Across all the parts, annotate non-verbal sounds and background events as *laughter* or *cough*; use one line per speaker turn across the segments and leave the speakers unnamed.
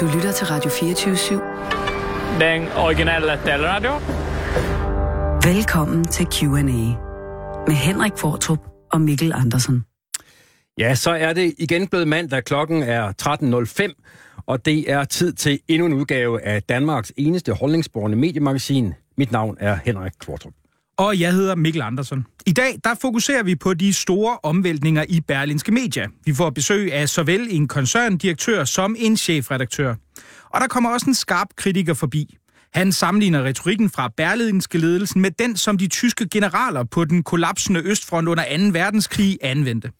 Du lytter til Radio 24-7.
Den originale taleradio.
Velkommen til Q&A med Henrik Fortrup og Mikkel Andersen.
Ja, så er det igen blevet mandag. Klokken er 13.05, og det er tid til endnu en udgave af Danmarks eneste holdningsborgende mediemagasin. Mit navn er Henrik Kvartrup.
Og jeg hedder Mikkel Andersen. I dag der fokuserer vi på de store omvæltninger i Berlinske Media. Vi får besøg af såvel en koncerndirektør som en chefredaktør. Og der kommer også en skarp kritiker forbi. Han sammenligner retorikken fra Berlinske ledelsen med den, som de tyske generaler på den kollapsende Østfront under 2. verdenskrig anvendte.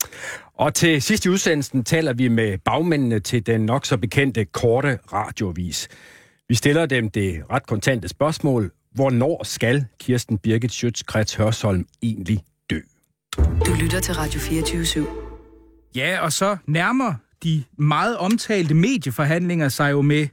Og til sidst i udsendelsen taler vi med bagmændene til den nok så bekendte korte radiovis. Vi stiller dem det ret kontante spørgsmål. Hvornår skal Kirsten Birgit Schøtz-Krets Hørsholm egentlig dø?
Du lytter til Radio 24-7.
Ja, og så nærmer de meget omtalte medieforhandlinger sig jo med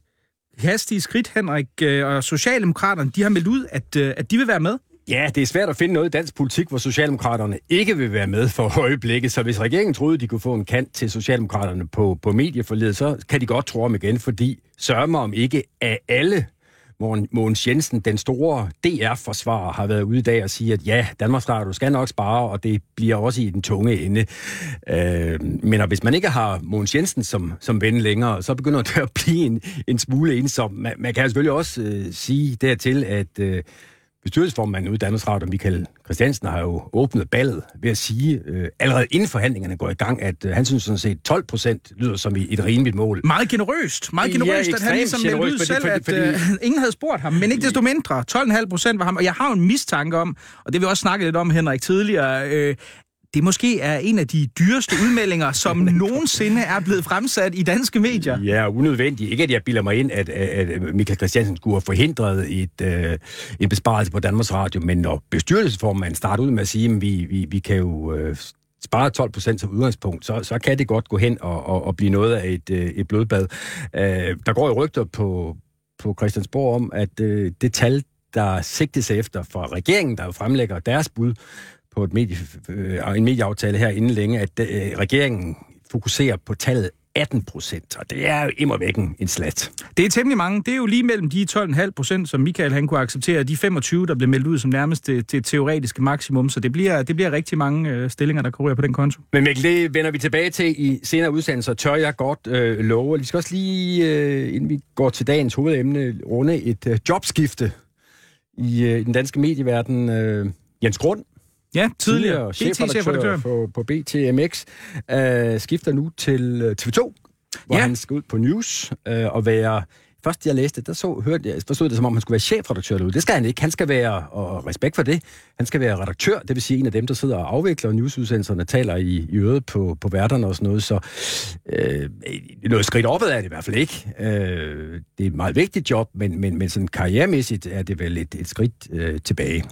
hastige skridt, Henrik, øh, og Socialdemokraterne, de har meldt ud, at, øh, at de vil være med.
Ja, det er svært at finde noget i dansk politik, hvor Socialdemokraterne ikke vil være med for øjeblikket. Så hvis regeringen troede, de kunne få en kant til Socialdemokraterne på, på medieforledet, så kan de godt tro om igen, fordi sørger om ikke af alle Mogens Jensen, den store DR-forsvarer, har været ude i dag og sige, at ja, Danmarks Radio skal nok spare, og det bliver også i den tunge ende. Øh, men hvis man ikke har Mogens Jensen som, som ven længere, så begynder *laughs* det at blive en, en smule ensom. Man, man kan selvfølgelig også øh, sige dertil, at øh, bestyrelsesformanden ude i Danmarks Radio, Michael Christiansen, har jo åbnet ballet ved at sige, øh, allerede inden forhandlingerne går i gang, at øh, han synes sådan set 12 procent lyder som et rimeligt mål.
Meget generøst. Meget generøst,
Ja,
at han ligesom meldte ud selv,
fordi-
at
fordi-
øh, *laughs* ingen havde spurgt ham. Men ikke desto mindre. 12,5 procent var ham. Og jeg har jo en mistanke om, og det vi også snakket lidt om, Henrik, tidligere, øh, det måske er en af de dyreste udmeldinger, som *laughs* nogensinde er blevet fremsat i danske medier.
Ja, unødvendigt. Ikke at jeg bilder mig ind, at, at Michael Christiansen skulle have forhindret et, øh, en besparelse på Danmarks Radio, men når bestyrelsesformanden starter ud med at sige, at vi, vi, vi kan jo øh, spare 12 procent som udgangspunkt, så, så kan det godt gå hen og, og, og blive noget af et, øh, et blodbad. Øh, der går jo rygter på, på Christiansborg om, at øh, det tal, der sigtes efter fra regeringen, der jo fremlægger deres bud på et medie, øh, en medieaftale her inden længe, at øh, regeringen fokuserer på tallet 18 procent, og det er jo immer væk en, en slat.
Det er temmelig mange. Det er jo lige mellem de 12,5 procent, som Michael han kunne acceptere, og de 25, der blev meldt ud som nærmest det, det teoretiske maksimum. Så det bliver, det bliver rigtig mange øh, stillinger, der kører på den konto.
Men Mikkel, det vender vi tilbage til i senere udsendelser, tør jeg godt øh, love. Vi skal også lige, øh, inden vi går til dagens hovedemne, runde et øh, jobskifte i, øh, i den danske medieverden. Øh, Jens Grund,
Ja, tidligere.
chefredaktør
BT-chefredaktør.
på, på BTMX, øh, skifter nu til øh, TV2, hvor
Ja.
han skal ud på News øh, og være... Først jeg læste, der så, hørte jeg, forstod det som om, han skulle være chefredaktør derude. Det skal han ikke. Han skal være, og respekt for det, han skal være redaktør, det vil sige en af dem, der sidder og afvikler newsudsendelserne, taler i, i øret på, på værterne og sådan noget. Så øh, noget skridt opad er det i hvert fald ikke. Øh, det er et meget vigtigt job, men, men, men sådan karrieremæssigt er det vel et, et skridt øh, tilbage.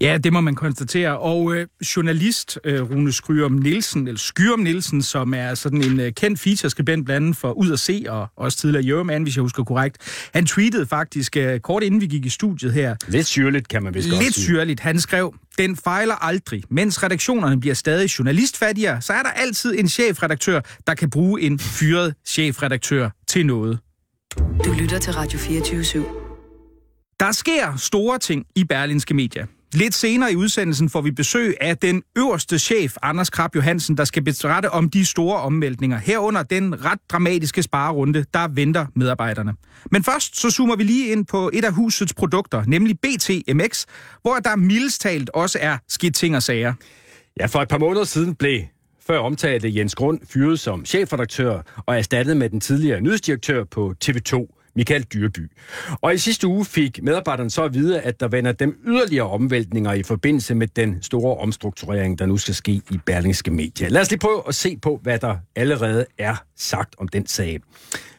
Ja, det må man konstatere. Og øh, journalist øh, Rune Skyrum Nielsen, eller Skyrum Nielsen, som er sådan en øh, kendt featureskribent blandt andet for Ud at Se, og også tidligere Euroman, hvis jeg husker korrekt, han tweetede faktisk øh, kort inden vi gik i studiet her,
Lidt syrligt, kan man vist godt
lidt
sige.
syrligt. Han skrev, den fejler aldrig. Mens redaktionerne bliver stadig journalistfattigere, så er der altid en chefredaktør, der kan bruge en fyret chefredaktør til noget.
Du lytter til Radio 24-7.
Der sker store ting i Berlinske Media. Lidt senere i udsendelsen får vi besøg af den øverste chef, Anders Krab Johansen, der skal berette om de store omvæltninger, herunder den ret dramatiske sparerunde, der venter medarbejderne. Men først så zoomer vi lige ind på et af husets produkter, nemlig BTMX, hvor der mildest talt også er skidt ting og sager.
Ja, for et par måneder siden blev før omtalte Jens Grund fyret som chefredaktør og erstattet med den tidligere nyhedsdirektør på TV2, Michael Dyrby. Og i sidste uge fik medarbejderne så at vide, at der vender dem yderligere omvæltninger i forbindelse med den store omstrukturering, der nu skal ske i Berlingske Media. Lad os lige prøve at se på, hvad der allerede er sagt om den sag.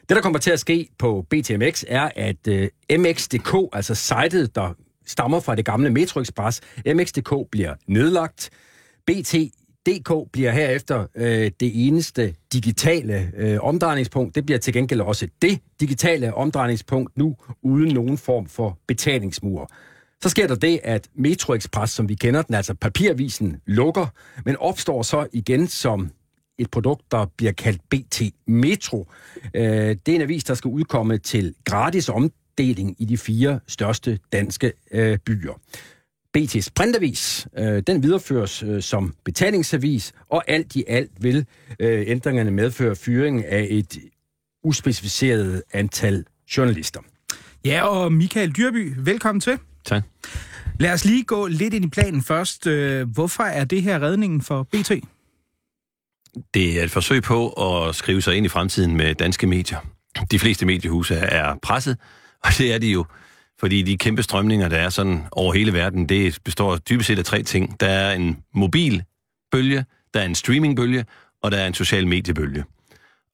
Det, der kommer til at ske på BTMX, er, at øh, MX.dk, altså sitet, der stammer fra det gamle Metro Express, MX.dk bliver nedlagt. BT DK bliver herefter øh, det eneste digitale øh, omdrejningspunkt. Det bliver til gengæld også det digitale omdrejningspunkt nu, uden nogen form for betalingsmur. Så sker der det, at Metro Express, som vi kender den, altså papiravisen, lukker, men opstår så igen som et produkt, der bliver kaldt BT Metro. Øh, det er en avis, der skal udkomme til gratis omdeling i de fire største danske øh, byer. BT's printavis, øh, den videreføres øh, som betalingsavis, og alt i alt vil øh, ændringerne medføre fyring af et uspecificeret antal journalister.
Ja, og Michael Dyrby, velkommen til.
Tak.
Lad os lige gå lidt ind i planen først. Hvorfor er det her redningen for BT?
Det er et forsøg på at skrive sig ind i fremtiden med danske medier. De fleste mediehuse er presset, og det er de jo, fordi de kæmpe strømninger, der er sådan over hele verden, det består dybest set af tre ting. Der er en mobil bølge, der er en streamingbølge, og der er en social mediebølge.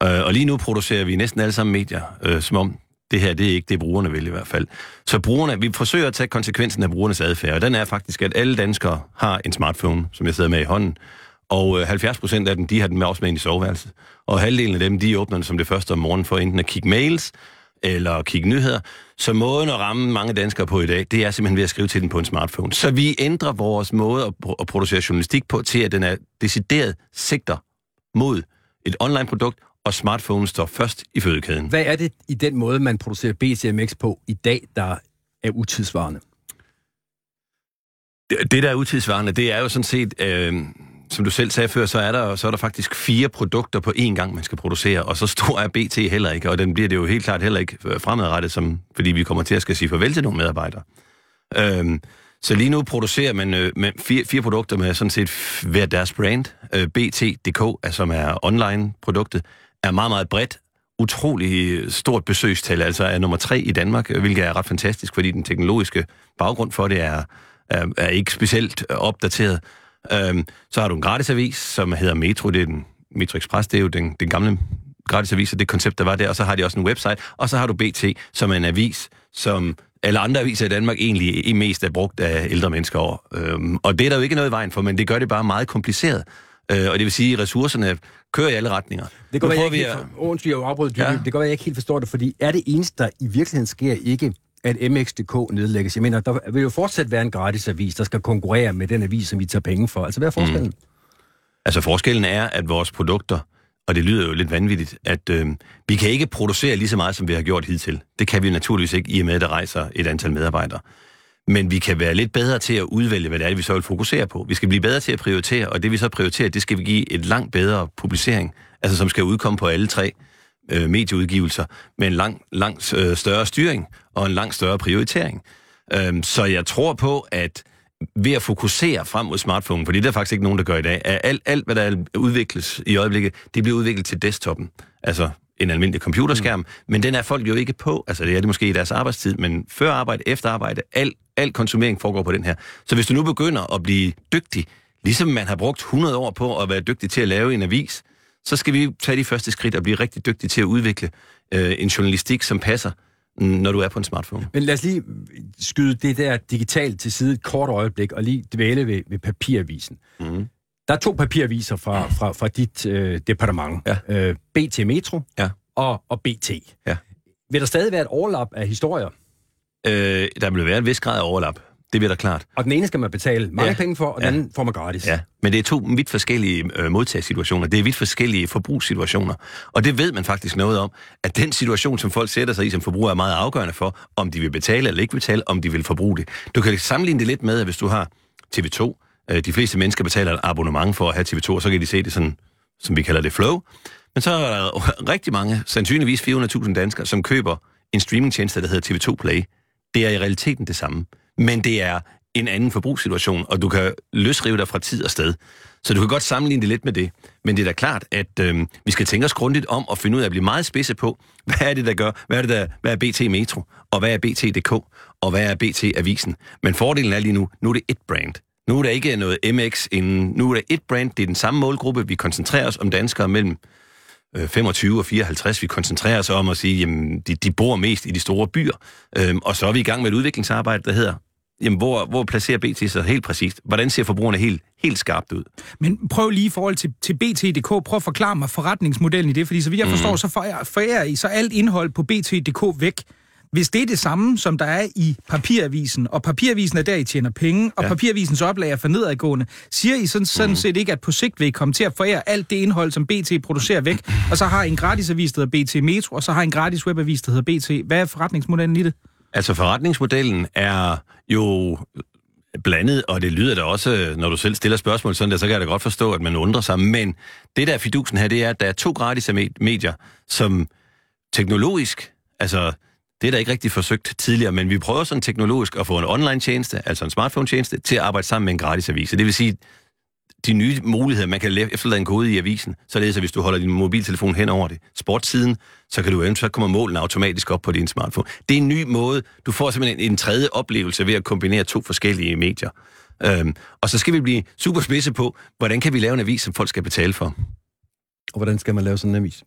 Øh, Og lige nu producerer vi næsten alle sammen medier, øh, som om det her, det er ikke det, brugerne vil i hvert fald. Så brugerne, vi forsøger at tage konsekvensen af brugernes adfærd, og den er faktisk, at alle danskere har en smartphone, som jeg sidder med i hånden, og øh, 70 procent af dem, de har den med også med ind i soveværelset. Og halvdelen af dem, de åbner den som det første om morgenen for enten at kigge mails, eller kigge nyheder. Så måden at ramme mange danskere på i dag, det er simpelthen ved at skrive til den på en smartphone. Så vi ændrer vores måde at, pro- at producere journalistik på, til at den er decideret sigter mod et online-produkt, og smartphone står først i fødekæden.
Hvad er det i den måde, man producerer BTMX på i dag, der er utidsvarende?
Det, det, der er utidsvarende, det er jo sådan set, øh, som du selv sagde før, så er, der, så er der faktisk fire produkter på én gang, man skal producere, og så stor er BT heller ikke, og den bliver det jo helt klart heller ikke øh, fremadrettet, som, fordi vi kommer til at skal sige farvel til nogle medarbejdere. Øhm, så lige nu producerer man øh, med fire, fire produkter med sådan set hver deres brand. Øh, BT.dk, som er online-produktet, er meget, meget bredt, utrolig øh, stort besøgstal, altså er nummer tre i Danmark, hvilket er ret fantastisk, fordi den teknologiske baggrund for det er, er, er ikke specielt øh, opdateret. Øhm, så har du en gratisavis, som hedder Metro, det er den, Metro Express, det er jo den, den gamle gratisavis, og det koncept, der var der, og så har de også en website, og så har du BT, som er en avis, som alle andre aviser i Danmark egentlig mest er brugt af ældre mennesker over. Øhm, og det er der jo ikke noget i vejen for, men det gør det bare meget kompliceret. Øh, og det vil sige, at ressourcerne kører i alle retninger.
Det går være, jeg ikke helt for, undskyld, jeg afbryder
Ja.
Det går være, jeg ikke helt forstår det, fordi er det eneste, der i virkeligheden sker ikke, at MX.dk nedlægges? Jeg mener, der vil jo fortsat være en gratis avis, der skal konkurrere med den avis, som vi tager penge for. Altså, hvad er forskellen? Mm.
Altså forskellen er, at vores produkter, og det lyder jo lidt vanvittigt, at øh, vi kan ikke producere lige så meget, som vi har gjort hidtil. Det kan vi naturligvis ikke, i og med, at der rejser et antal medarbejdere. Men vi kan være lidt bedre til at udvælge, hvad det er, vi så vil fokusere på. Vi skal blive bedre til at prioritere, og det vi så prioriterer, det skal vi give et langt bedre publicering, altså som skal udkomme på alle tre øh, medieudgivelser, med en lang, langt øh, større styring og en langt større prioritering. Øhm, så jeg tror på, at ved at fokusere frem mod smartphone, fordi der er faktisk ikke nogen, der gør i dag, at alt, alt hvad der udvikles i øjeblikket, det bliver udviklet til desktoppen. Altså en almindelig computerskærm, mm. men den er folk jo ikke på. Altså det er det måske i deres arbejdstid, men før arbejde, efter arbejde, al, al konsumering foregår på den her. Så hvis du nu begynder at blive dygtig, ligesom man har brugt 100 år på at være dygtig til at lave en avis, så skal vi tage de første skridt og blive rigtig dygtige til at udvikle øh, en journalistik, som passer, når du er på en smartphone.
Men lad os lige skyde det der digitalt til side et kort øjeblik, og lige dvæle ved, ved papiravisen.
Mm.
Der er to papiraviser fra, fra, fra dit øh, departement.
Ja.
Øh, BT Metro
Ja.
og, og BT.
Ja.
Vil der stadig være et overlap af historier?
Øh, der vil være en vis grad af overlap. Det bliver der klart.
Og den ene skal man betale mange
Ja.
ja. penge for, og
Ja.
den anden får man gratis.
Ja, men det er to vidt forskellige øh, modtagssituationer. Det er vidt forskellige forbrugssituationer. Og det ved man faktisk noget om, at den situation, som folk sætter sig i som forbruger, er meget afgørende for, om de vil betale eller ikke betale, om de vil forbruge det. Du kan sammenligne det lidt med, at hvis du har TV2, øh, de fleste mennesker betaler et abonnement for at have TV2, og så kan de se det sådan, som vi kalder det flow. Men så er der *laughs* rigtig mange, sandsynligvis 400.000 danskere, som køber en streamingtjeneste, der hedder TV2 Play. Det er i realiteten det samme. Men det er en anden forbrugssituation, og du kan løsrive dig fra tid og sted. Så du kan godt sammenligne det lidt med det. Men det er da klart, at øh, vi skal tænke os grundigt om og finde ud af at blive meget spidse på, *laughs* hvad er det, der gør, hvad er, det, der, hvad er BT Metro, og hvad er BT.dk, og hvad er BT Avisen. Men fordelen er lige nu, nu er det et brand. Nu er der ikke noget MX inden. Nu er der et brand, det er den samme målgruppe. Vi koncentrerer os om danskere mellem øh, 25 og 54. Vi koncentrerer os om at sige, jamen, de, de bor mest i de store byer. Øhm, og så er vi i gang med et udviklingsarbejde, der hedder, jamen, hvor, hvor placerer BT sig helt præcist? Hvordan ser forbrugerne helt, helt skarpt ud?
Men prøv lige i forhold til, til BT.dk, prøv at forklare mig forretningsmodellen i det, fordi så vidt jeg forstår, så forærer, forærer I så alt indhold på BT.dk væk. Hvis det er det samme, som der er i papiravisen, og papiravisen er der, I tjener penge, og ja. papiravisens oplag er for nedadgående, siger I sådan, sådan set ikke, at på sigt vil I komme til at forære alt det indhold, som BT producerer væk, og så har I en gratis avis, der hedder BT Metro, og så har I en gratis webavis, der hedder BT. Hvad er forretningsmodellen i det?
Altså forretningsmodellen er jo blandet, og det lyder da også, når du selv stiller spørgsmål sådan der, så kan jeg da godt forstå, at man undrer sig. Men det der er fidusen her, det er, at der er to gratis medier, som teknologisk, altså det er der ikke rigtig forsøgt tidligere, men vi prøver sådan teknologisk at få en online-tjeneste, altså en smartphone-tjeneste, til at arbejde sammen med en gratis avis. Det vil sige, de nye muligheder, man kan efterlade en kode i avisen, så det er så, hvis du holder din mobiltelefon hen over det, sportssiden, så kan du eventuelt komme målene automatisk op på din smartphone. Det er en ny måde. Du får simpelthen en, en tredje oplevelse ved at kombinere to forskellige medier. Øhm, og så skal vi blive super spidse på, hvordan kan vi lave en avis, som folk skal betale for.
Og hvordan skal man lave sådan en avis?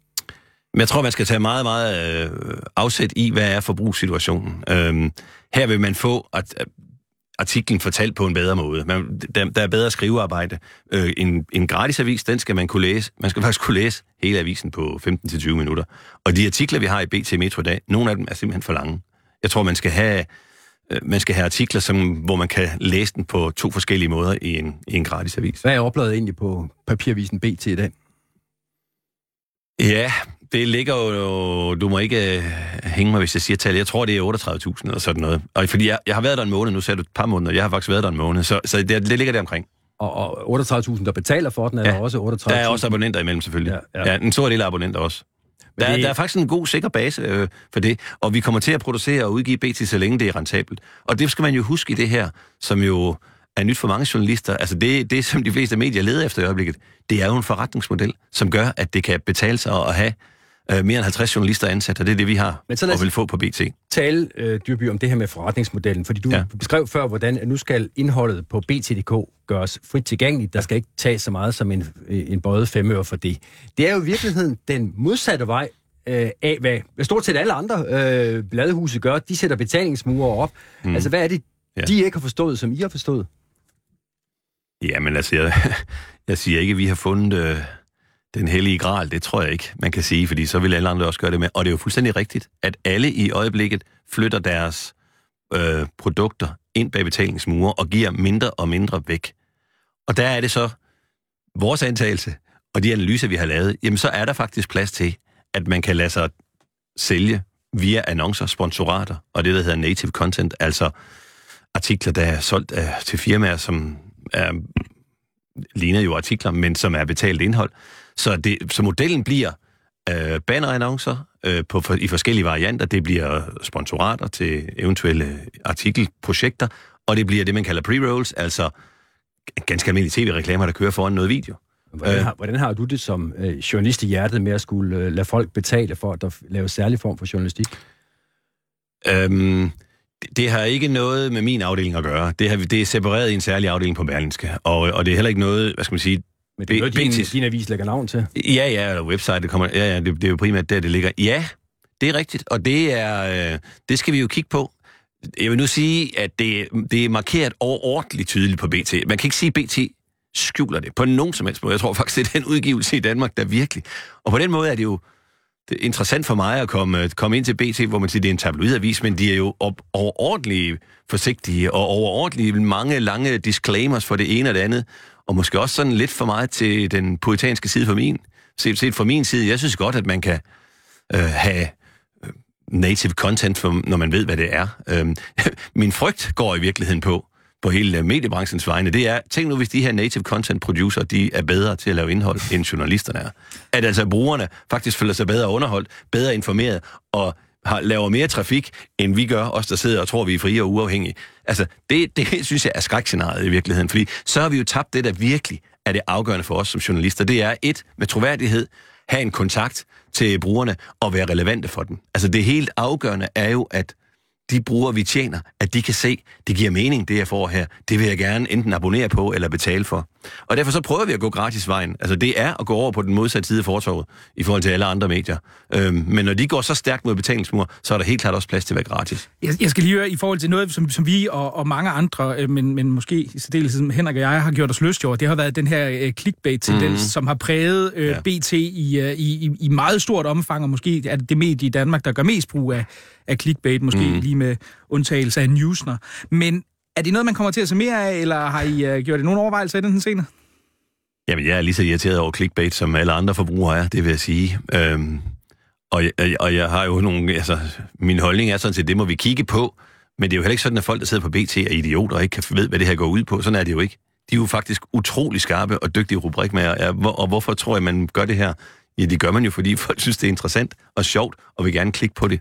Men jeg tror, man skal tage meget, meget øh, afsæt i, hvad er forbrugssituationen. Øhm, her vil man få at, at artiklen fortalt på en bedre måde. Man, der, der er bedre skrivearbejde. Øh, en, en gratis avis, den skal man kunne læse. Man skal faktisk kunne læse hele avisen på 15-20 minutter. Og de artikler, vi har i BT Metro i dag, nogle af dem er simpelthen for lange. Jeg tror, man skal have, øh, man skal have artikler, som, hvor man kan læse den på to forskellige måder i en, i en gratis avis.
Hvad er opladet egentlig på papiravisen BT i dag?
Ja, det ligger jo... Du må ikke uh, hænge mig, hvis jeg siger tal. Jeg tror, det er 38.000 eller sådan noget. Og fordi jeg, jeg har været der en måned, nu ser du et par måneder. Jeg har faktisk været der en måned, så, så det, det ligger der omkring.
Og, og 38.000, der betaler for den, er ja. der også 38.000?
Der er også abonnenter imellem, selvfølgelig. Ja, ja. ja en stor del af abonnenter også. Der, det... der er faktisk en god, sikker base øh, for det, og vi kommer til at producere og udgive BT, så længe det er rentabelt. Og det skal man jo huske i det her, som jo er nyt for mange journalister. Altså det, det som de fleste medier leder efter i øjeblikket, det er jo en forretningsmodel, som gør, at det kan betale sig at have øh, mere end 50 journalister ansat, og det er det, vi har Men så og vil få på BT.
tale, øh, Dyrby, om det her med forretningsmodellen, fordi du ja. beskrev før, hvordan nu skal indholdet på BT.dk gøres frit tilgængeligt. Der skal ikke tages så meget som en, en bøjet femøre for det. Det er jo i virkeligheden den modsatte vej øh, af, hvad stort set alle andre øh, bladehuse gør. De sætter betalingsmure op. Mm. Altså, hvad er det, ja. de ikke har forstået, som I har forstået?
Jamen altså, jeg, *laughs* jeg siger ikke, at vi har fundet øh, den hellige gral. Det tror jeg ikke, man kan sige, fordi så vil alle andre også gøre det med. Og det er jo fuldstændig rigtigt, at alle i øjeblikket flytter deres øh, produkter ind bag betalingsmure og giver mindre og mindre væk. Og der er det så vores antagelse, og de analyser, vi har lavet, jamen så er der faktisk plads til, at man kan lade sig sælge via annoncer, sponsorater og det, der hedder native content, altså artikler, der er solgt af, til firmaer, som er, ligner jo artikler, men som er betalt indhold. Så, det, så modellen bliver øh, bannerannoncer øh, på, for, i forskellige varianter. Det bliver sponsorater til eventuelle artikelprojekter, og det bliver det, man kalder pre-rolls, altså ganske almindelige tv-reklamer, der kører foran noget video.
Hvordan øh. har, hvordan har du det som øh, journalist i hjertet med at skulle øh, lade folk betale for, at der laves særlig form for journalistik?
Øhm, det har ikke noget med min afdeling at gøre. Det, har, det er separeret i en særlig afdeling på Berlinske. Og, og det er heller ikke noget, hvad skal man sige...
Men det er noget, din, din avis lægger navn til?
Ja, ja, eller website, det kommer, ja, ja, det, det er jo primært der, det ligger. Ja, det er rigtigt, og det er, øh, det skal vi jo kigge på. Jeg vil nu sige, at det, det er markeret overordentligt tydeligt på BT. Man kan ikke sige, at BT skjuler det på nogen som helst måde. Jeg tror faktisk, det er den udgivelse i Danmark, der virkelig... Og på den måde er det jo det er interessant for mig at komme, komme ind til BT, hvor man siger, det er en tabloidavis, men de er jo op, overordentligt forsigtige og overordentligt mange lange disclaimers for det ene og det andet, og måske også sådan lidt for meget til den poetanske side for min, set, set fra min side. Jeg synes godt, at man kan øh, have øh, native content, for, når man ved, hvad det er. Øh, *laughs* min frygt går i virkeligheden på, på hele mediebranchens vegne, det er, tænk nu, hvis de her native content producer, de er bedre til at lave indhold, end journalisterne er. At altså brugerne faktisk føler sig bedre underholdt, bedre informeret, og har, laver mere trafik, end vi gør, os der sidder og tror, vi er frie og uafhængige. Altså, det, det *laughs* synes jeg er skrækscenariet i virkeligheden, fordi så har vi jo tabt det, der virkelig er det afgørende for os som journalister. Det er et, med troværdighed, have en kontakt til brugerne og være relevante for dem. Altså, det helt afgørende er jo, at de brugere, vi tjener, at de kan se, det giver mening, det jeg får her. Det vil jeg gerne enten abonnere på eller betale for. Og derfor så prøver vi at gå gratis vejen. Altså det er at gå over på den modsatte side af fortorvet i forhold til alle andre medier. Øhm, men når de går så stærkt mod betalingsmur, så er der helt klart også plads til at være gratis.
Jeg, jeg skal lige høre i forhold til noget, som, som vi og, og mange andre, øh, men, men måske i særdeleshed Henrik og jeg har gjort os lyst over, det har været den her øh, clickbait-tendens, mm. som har præget øh,
Ja.
BT i, øh, i, i, i meget stort omfang, og måske er det det medie i Danmark, der gør mest brug af, af clickbait, måske mm. lige med undtagelse af Newsner. Men er det noget, man kommer til at se mere af, eller har I øh, gjort det nogle overvejelser i den senere?
Jamen, jeg er lige så irriteret over clickbait, som alle andre forbrugere er, det vil jeg sige. Øhm, og, jeg, og jeg har jo nogle... Altså, min holdning er sådan set, det må vi kigge på, men det er jo heller ikke sådan, at folk, der sidder på BT, er idioter og ikke kan ved, hvad det her går ud på. Sådan er det jo ikke. De er jo faktisk utrolig skarpe og dygtige rubrikmager. Og hvorfor tror jeg, man gør det her? Ja, det gør man jo, fordi folk synes, det er interessant og sjovt, og vil gerne klikke på det.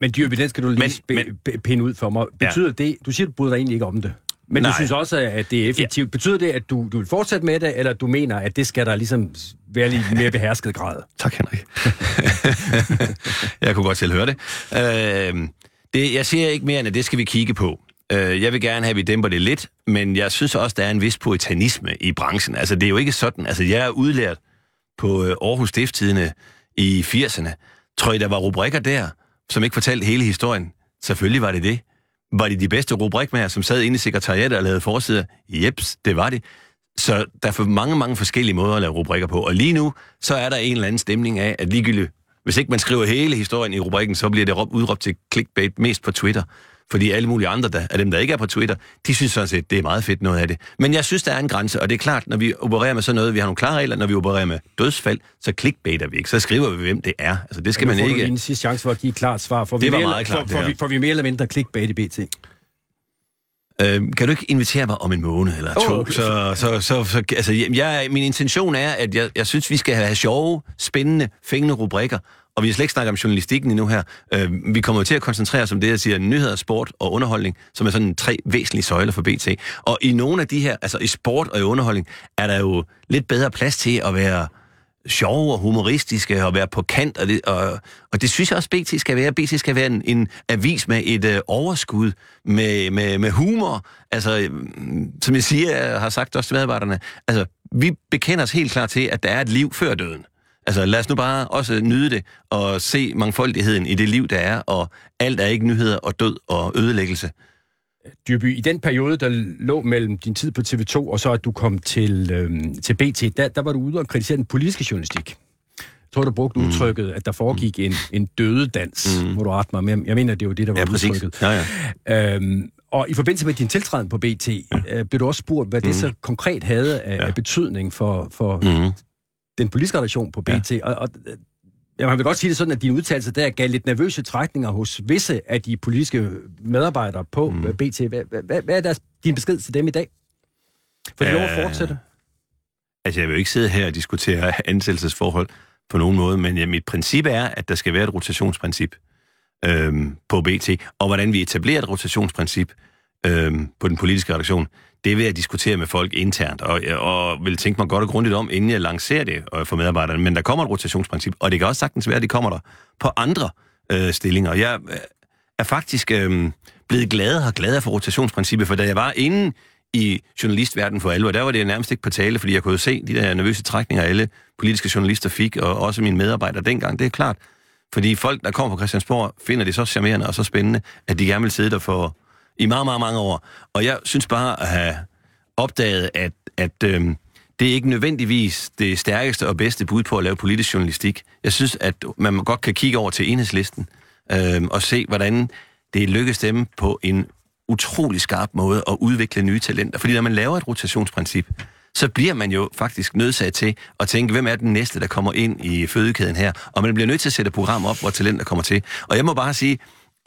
Men Dyrby, den skal du lige
Men-
men, pinde ud for mig.
Ja.
Betyder det, du siger, du bryder dig egentlig ikke om det, men Nej. Du synes også, at det er effektivt. Ja. Betyder det, at du, du vil fortsætte med det, eller du mener, at det skal der ligesom være lidt mere behersket grad? *laughs*
Tak, Henrik. *laughs* jeg kunne godt selv høre det. Øh, det. Jeg siger ikke mere, end at det skal vi kigge på. Øh, jeg vil gerne have, at vi dæmper det lidt, men jeg synes også, der er en vis puritanisme i branchen. Altså, det er jo ikke sådan... Altså, jeg er udlært på øh, Aarhus Stifttidene i 80'erne. Tror I, der var rubrikker der, som ikke fortalte hele historien? Selvfølgelig var det det. Var det de bedste rubrikmager, som sad inde i sekretariatet og lavede forsider? Jeps, det var det. Så der er for mange, mange forskellige måder at lave rubrikker på. Og lige nu, så er der en eller anden stemning af, at ligegyldigt, hvis ikke man skriver hele historien i rubrikken, så bliver det råb- udråbt til clickbait mest på Twitter. Fordi alle mulige andre der, af dem, der ikke er på Twitter, de synes sådan set, det er meget fedt noget af det. Men jeg synes, der er en grænse, og det er klart, når vi opererer med sådan noget, vi har nogle klare regler, når vi opererer med dødsfald, så clickbaiter vi ikke. Så skriver vi, hvem det er. Altså, det skal man ikke...
lige en sidste chance for at give et klart svar. For
Det var
vi mere,
meget klart,
for,
det
for,
her.
vi, for vi mere eller mindre clickbait i BT.
Øh, kan du ikke invitere mig om en måned eller to? Oh, så, så, så, så, altså, jeg, min intention er, at jeg, jeg synes, vi skal have sjove, spændende, fængende rubrikker. Og vi har slet ikke snakket om journalistikken endnu her. Øh, vi kommer jo til at koncentrere os om det, jeg siger, nyheder, sport og underholdning, som er sådan tre væsentlige søjler for BT. Og i nogle af de her, altså i sport og i underholdning, er der jo lidt bedre plads til at være sjove og humoristiske og være på kant, og det, og, og det synes jeg også, BT skal være. BT skal være en, en avis med et øh, overskud, med, med, med humor. Altså, mm, som jeg siger, har sagt også til medarbejderne, altså, vi bekender os helt klart til, at der er et liv før døden. Altså, lad os nu bare også nyde det og se mangfoldigheden i det liv, der er, og alt er ikke nyheder og død og ødelæggelse.
Dyrby, i den periode, der lå mellem din tid på TV2, og så at du kom til, øhm, til BT, der, der var du ude og kritisere den politiske journalistik. Jeg tror, du brugte mm. udtrykket, at der foregik en, en dødedans, mm. må du rette mig, men jeg mener, det var det, der var
Ja, præcis.
udtrykket.
Ja, ja.
Øhm, og i forbindelse med din tiltræden på BT, ja. øh, blev du også spurgt, hvad det så konkret havde af, ja. af betydning for, for
Mm.
Den politiske redaktion på BT. Ja. Og, og øh, ja, man vil godt sige det sådan, at dine udtalelser der gav lidt nervøse trækninger hos visse af de politiske medarbejdere på mm. BT. Hvad, hvad, hvad, er deres, din besked til dem i dag? For at
Øh,
fortsætte.
Altså, jeg vil jo ikke sidde her og diskutere *laughs* ansættelsesforhold på nogen måde, men ja, mit princip er, at der skal være et rotationsprincip øhm, på BT. Og hvordan vi etablerer et rotationsprincip øhm, på den politiske redaktion, det vil jeg diskutere med folk internt, og, og vil tænke mig godt og grundigt om, inden jeg lancerer det for medarbejderne. Men der kommer et rotationsprincip, og det kan også sagtens være, at det kommer der på andre øh, stillinger. Jeg øh, er faktisk øh, blevet glad og glad for rotationsprincippet, for da jeg var inde i journalistverdenen for alvor, der var det nærmest ikke på tale, fordi jeg kunne jo se de der nervøse trækninger, alle politiske journalister fik, og også mine medarbejdere dengang. Det er klart, fordi folk, der kommer på Christiansborg, finder det så charmerende og så spændende, at de gerne vil sidde der for i meget, meget mange år. Og jeg synes bare at have opdaget, at, at øh, det er ikke nødvendigvis det stærkeste og bedste bud på at lave politisk journalistik. Jeg synes, at man godt kan kigge over til enhedslisten øh, og se, hvordan det lykkes dem på en utrolig skarp måde at udvikle nye talenter. Fordi når man laver et rotationsprincip, så bliver man jo faktisk nødsaget til at tænke, hvem er den næste, der kommer ind i fødekæden her? Og man bliver nødt til at sætte et program op, hvor talenter kommer til. Og jeg må bare sige,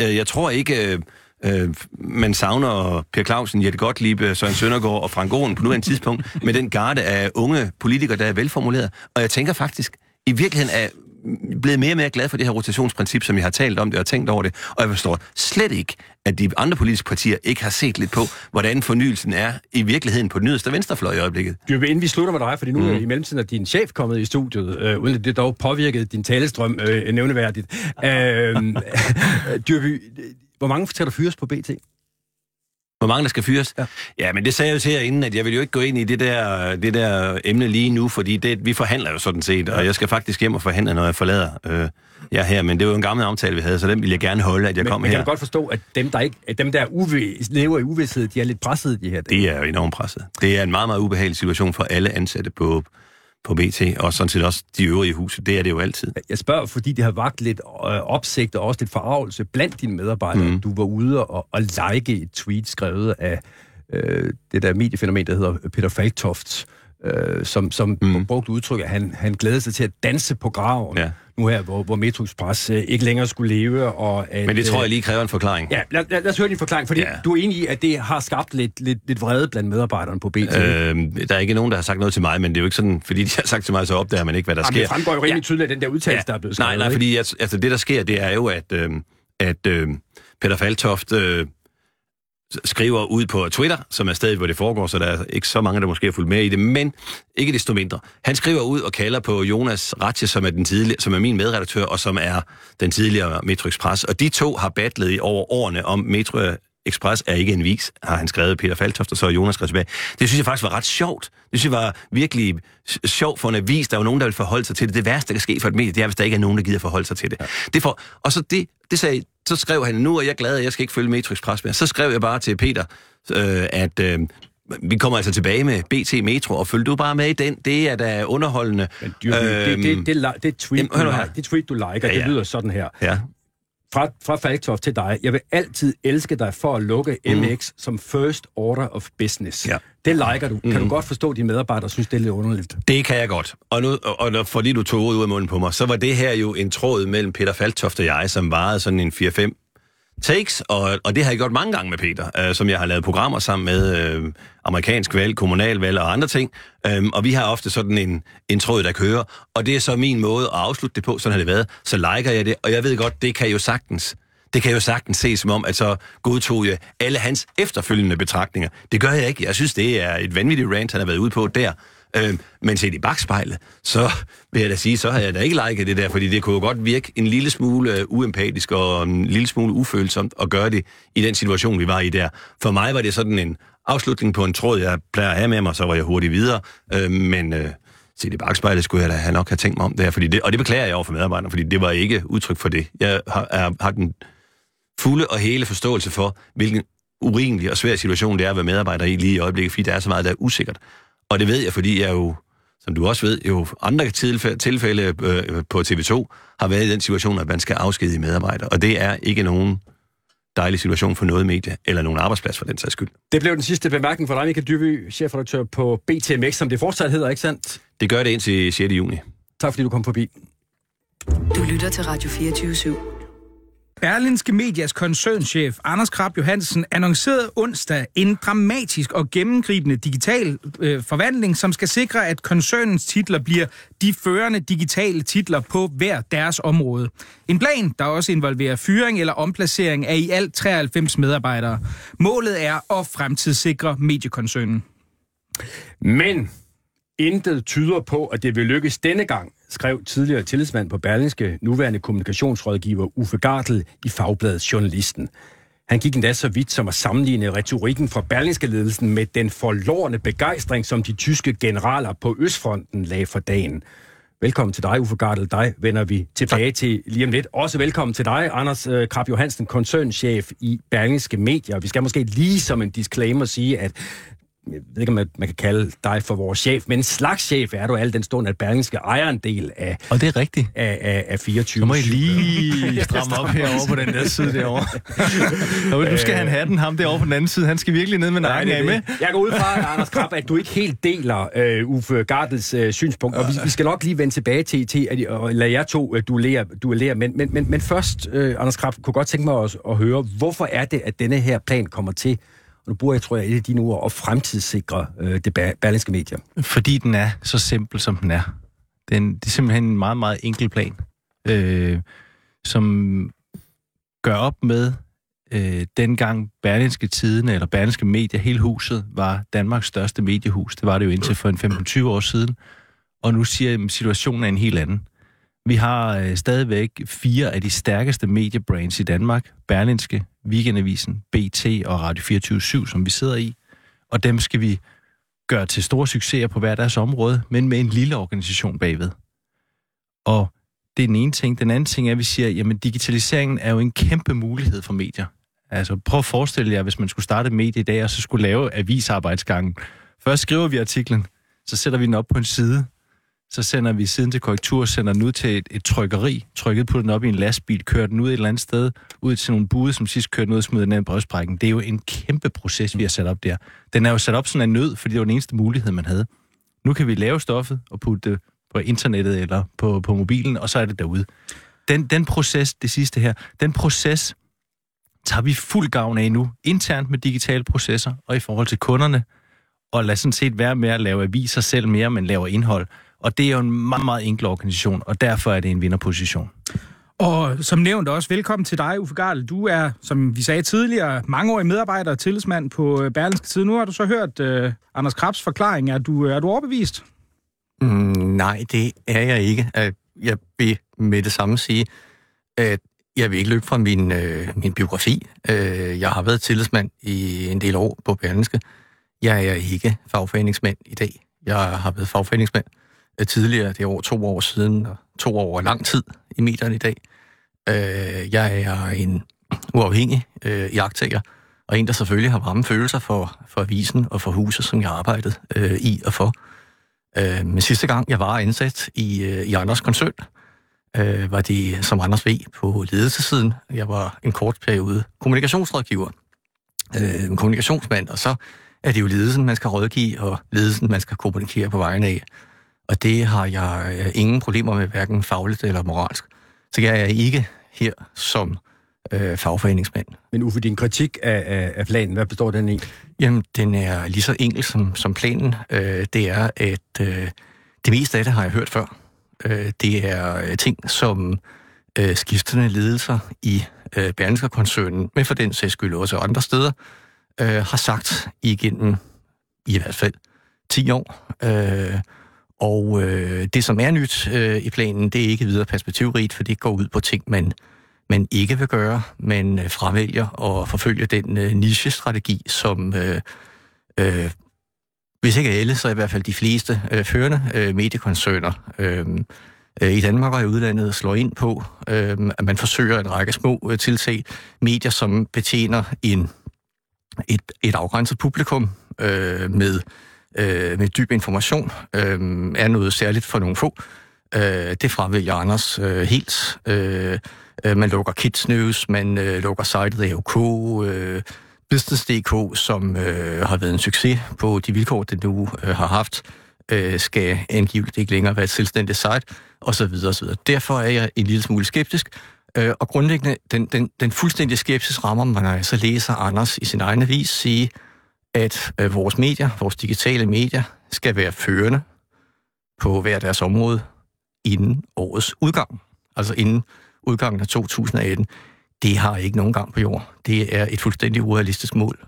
øh, jeg tror ikke, øh, øh, man savner Per Clausen, Jette Gottlieb, øh, Søren Søndergaard og Frank Aaen på nuværende tidspunkt *laughs* med den garde af unge politikere, der er velformuleret. Og jeg tænker faktisk, i virkeligheden er blevet mere og mere glad for det her rotationsprincip, som jeg har talt om det og tænkt over det. Og jeg forstår slet ikke, at de andre politiske partier ikke har set lidt på, hvordan fornyelsen er i virkeligheden på den yderste venstrefløj i øjeblikket.
Dyrby, inden vi slutter med dig, fordi nu mm. i mellemtiden er din chef kommet i studiet, øh, uden at det dog påvirkede din talestrøm øh, nævneværdigt. *laughs* Øh, Dyrby, Hvor mange skal der fyres på BT?
Hvor mange der skal fyres?
Ja.
ja, men det sagde jeg jo til jer inden, at jeg vil jo ikke gå ind i det der, det der emne lige nu, fordi det, vi forhandler jo sådan set, og jeg skal faktisk hjem og forhandle, når jeg forlader øh, jer her. Men det var jo en gammel aftale, vi havde, så den vil jeg gerne holde, at jeg
Men,
kom
men
her.
kan du godt forstå, at dem, der, ikke, at dem, der er uvi, lever i uvidshed, de er lidt presset i de her?
Det er jo enormt presset. Det er en meget, meget ubehagelig situation for alle ansatte på, på BT, og sådan set også de øvrige huse. Det er det jo altid.
Jeg spørger, fordi det har vagt lidt øh, opsigt og også lidt forarvelse blandt dine medarbejdere. Mm. Du var ude og, og like et tweet skrevet af øh, det der mediefænomen, der hedder Peter Falktoft, øh, som, som mm. brugte udtryk, at han, han glædede sig til at danse på graven,
Ja.
nu her, hvor, hvor Metro Express øh, ikke længere skulle leve. Og at,
Men det tror
øh,
jeg lige kræver en forklaring.
Ja, lad, lad, lad os høre din forklaring, fordi
Ja.
ja. du er enig i, at det har skabt lidt, lidt, lidt vrede blandt medarbejderne på BT. Øh,
der er ikke nogen, der har sagt noget til mig, men det er jo ikke sådan, fordi de har sagt til mig, så opdager man ikke, hvad der
Jamen,
sker.
det fremgår jo rimelig tydeligt af den der udtalelse, der er blevet skrevet.
Nej, nej, fordi altså, det, der sker, det er jo, at, øh, at øh, Peter Faltoft øh, skriver ud på Twitter, som er stedet, hvor det foregår, så der er ikke så mange, der måske har fulgt med i det, men ikke desto mindre. Han skriver ud og kalder på Jonas Ratje, som er, den tidligere, som er min medredaktør, og som er den tidligere Metro Express. Og de to har battlet i over årene om Metro Express er ikke en vis, har han skrevet Peter Faltoft, og så Jonas skrevet tilbage. Det synes jeg faktisk var ret sjovt. Det synes jeg var virkelig sjovt for en avis. Der er jo nogen, der vil forholde sig til det. Det værste, der kan ske for et medie, det er, hvis der ikke er nogen, der gider forholde sig til det. Ja. det for, og så, det, det sagde, så skrev han, nu er jeg glad, at jeg skal ikke følge Metro Express mere. Så skrev jeg bare til Peter, øh, at... Øh, vi kommer altså tilbage med BT Metro, og følg du bare med i den. Det er da underholdende.
Men Dyrby, det, det, det, det, det, tweet,
Øhm, Jamen,
du det tweet, du liker,
ja,
ja. det lyder sådan her.
Ja.
Fra, fra Falktoft til dig. Jeg vil altid elske dig for at lukke MX som first order of business.
Ja.
Det liker du. Kan du godt forstå, at dine medarbejdere synes, det er lidt underligt?
Det kan jeg godt. Og, nu, og, og fordi du tog ud af munden på mig, så var det her jo en tråd mellem Peter Faltoft og jeg, som varede sådan en 4-5 takes, og, og det har jeg gjort mange gange med Peter, øh, som jeg har lavet programmer sammen med øh, amerikansk valg, kommunalvalg og andre ting. Øh, og vi har ofte sådan en, en tråd, der kører, og det er så min måde at afslutte det på, sådan har det været. Så liker jeg det, og jeg ved godt, det kan jo sagtens det kan jo sagtens ses som om, at så godtog jeg alle hans efterfølgende betragtninger. Det gør jeg ikke. Jeg synes, det er et vanvittigt rant, han har været ude på der. Øh, men set i bagspejlet, så vil jeg da sige, så har jeg da ikke liket det der, fordi det kunne jo godt virke en lille smule øh, uempatisk og en lille smule ufølsomt at gøre det i den situation, vi var i der. For mig var det sådan en afslutning på en tråd, jeg plejer at have med mig, så var jeg hurtigt videre. Øh, men øh, set i bagspejlet skulle jeg da have nok have tænkt mig om der, fordi det, og det beklager jeg over for medarbejderne, fordi det var ikke udtryk for det. Jeg har, er, har den fulde og hele forståelse for, hvilken urimelig og svær situation det er at være medarbejder i lige i øjeblikket, fordi der er så meget, der er usikkert. Og det ved jeg, fordi jeg jo, som du også ved, jo andre tilfælde, tilfælde øh, på TV2 har været i den situation, at man skal afskedige medarbejdere. Og det er ikke nogen dejlig situation for noget medie, eller nogen arbejdsplads for den sags skyld.
Det blev den sidste bemærkning fra dig, Michael Dyrby, chefredaktør på BTMX, som det fortsat hedder, ikke sandt?
Det gør det indtil 6. juni.
Tak fordi du kom forbi.
Du lytter til Radio 24 /7.
Berlinske Medias koncernchef Anders Krab Johansen annoncerede onsdag en dramatisk og gennemgribende digital øh, forvandling, som skal sikre, at koncernens titler bliver de førende digitale titler på hver deres område. En plan, der også involverer fyring eller omplacering af i alt 93 medarbejdere. Målet er at fremtidssikre mediekoncernen.
Men intet tyder på, at det vil lykkes denne gang, skrev tidligere tillidsmand på Berlingske, nuværende kommunikationsrådgiver Uffe Gartel i Fagbladet Journalisten. Han gik endda så vidt som at sammenligne retorikken fra Berlingske-ledelsen med den forlorne begejstring, som de tyske generaler på Østfronten lagde for dagen. Velkommen til dig, Uffe Gartel. Dig vender vi tilbage tak. til lige om lidt. Også velkommen til dig, Anders øh, Krab Johansen, koncernchef i Berlingske Medier. Vi skal måske lige som en disclaimer sige, at jeg ved ikke, om man, man kan kalde dig for vores chef, men en slags chef er du al den stund, at Berlingske ejer en del af,
Og det er rigtigt.
af, af, af 24.
Nu må I lige *laughs* stramme op herovre på den der side derovre. *laughs* Og nu skal han have den, ham derovre på den anden side. Han skal virkelig ned med nakken af med.
Jeg går ud fra, Anders Krab, at du ikke helt deler uh, Uffe Gardels uh, synspunkt, og vi, vi skal nok lige vende tilbage til, til at og lade jer to uh, duellere, duellere. Men, men, men, men først, uh, Anders Krab, kunne godt tænke mig at, at høre, hvorfor er det, at denne her plan kommer til, nu bruger jeg, tror jeg, et af dine ord, at fremtidssikre øh, det berlinske berlingske medier?
Fordi den er så simpel, som den er. Den, det er simpelthen en meget, meget enkel plan, øh, som gør op med øh, dengang Berlingske Tidene, eller Berlingske Medier, hele huset, var Danmarks største mediehus. Det var det jo indtil for en 15-20 år siden. Og nu siger jeg, at situationen er en helt anden. Vi har øh, stadigvæk fire af de stærkeste mediebrands i Danmark. Berlingske, Weekendavisen, BT og Radio 24 som vi sidder i. Og dem skal vi gøre til store succeser på hver deres område, men med en lille organisation bagved. Og det er den ene ting. Den anden ting er, at vi siger, jamen digitaliseringen er jo en kæmpe mulighed for medier. Altså prøv at forestille jer, hvis man skulle starte et medie i dag, og så skulle lave avisarbejdsgangen. Først skriver vi artiklen, så sætter vi den op på en side, så sender vi siden til korrektur, sender den ud til et, et trykkeri, trykket på den op i en lastbil, kører den ud et eller andet sted, ud til nogle bude, som sidst kørte den ud og smider den ned i brevsprækken. Det er jo en kæmpe proces, vi har sat op der. Den er jo sat op sådan en nød, fordi det var den eneste mulighed, man havde. Nu kan vi lave stoffet og putte det på internettet eller på, på mobilen, og så er det derude. Den, den proces, det sidste her, den proces tager vi fuld gavn af nu, internt med digitale processer og i forhold til kunderne, og lad sådan set være med at lave aviser selv mere, men laver indhold. Og det er jo en meget, meget enkel organisation, og derfor er det en vinderposition.
Og som nævnt også, velkommen til dig, Uffe Garl. Du er, som vi sagde tidligere, mangeårig medarbejder og tillidsmand på øh, Berlingske Tid. Nu har du så hørt uh, Anders Krabs forklaring. Er du, er du overbevist?
Mm, nej, det er jeg ikke. Jeg vil med det samme sige, at jeg vil ikke løbe fra min, øh, min biografi. Øh, jeg har været tillidsmand i en del år på Berlingske. Jeg er ikke fagforeningsmand i dag. Jeg har været fagforeningsmand øh, Øh, tidligere, det er over to år siden, og to år er lang tid i medierne i dag. Øh, jeg er en uafhængig øh, jagttager, og en, der selvfølgelig har varme følelser for, for avisen og for huset, som jeg arbejdede øh, i og for. Øh, men sidste gang, jeg var ansat i, øh, i Anders koncern, øh, var det som Anders V på ledelsesiden. Jeg var en kort periode kommunikationsrådgiver, øh, en kommunikationsmand, og så er det jo ledelsen, man skal rådgive, og ledelsen, man skal kommunikere på vegne af. Og det har jeg øh, ingen problemer med, hverken fagligt eller moralsk. Så jeg er ikke her som øh, fagforeningsmand.
Men Uffe, din kritik af, af, af planen, hvad består den i?
Jamen, den er lige så enkel som, som planen. Øh, det er, at øh, det meste af det har jeg hørt før. Øh, det er øh, ting, som øh, skiftende ledelser i øh, Berlingske-koncernen, men for den sags skyld også andre steder, øh, har sagt igennem i hvert fald 10 år. Øh, og øh, det, som er nyt øh, i planen, det er ikke videre perspektivrigt, for det går ud på ting, man, man ikke vil gøre. Man øh, fravælger og forfølger den øh, nichestrategi, som øh, øh, hvis ikke alle, så i hvert fald de fleste øh, førende øh, mediekoncerner øh, øh, i Danmark og i udlandet slår ind på, øh, at man forsøger en række små øh, tiltag, medier, som betjener en, et, et afgrænset publikum øh, med, øh, med dyb information, øh, er noget særligt for nogle få. Øh, det fravælger Anders øh, helt. Øh, øh man lukker Kids News, man øh, lukker sitet AOK, øh, Business.dk, som øh, har været en succes på de vilkår, det nu øh, har haft, øh, skal angiveligt ikke længere være et selvstændigt site, osv. osv. Derfor er jeg en lille smule skeptisk, øh, og grundlæggende, den, den, den fuldstændige skepsis rammer mig, når jeg så læser Anders i sin egen avis sige, at øh, vores medier, vores digitale medier, skal være førende på hver deres område inden årets udgang, altså inden udgangen af 2018 det har ikke nogen gang på jord. Det er et fuldstændig urealistisk mål.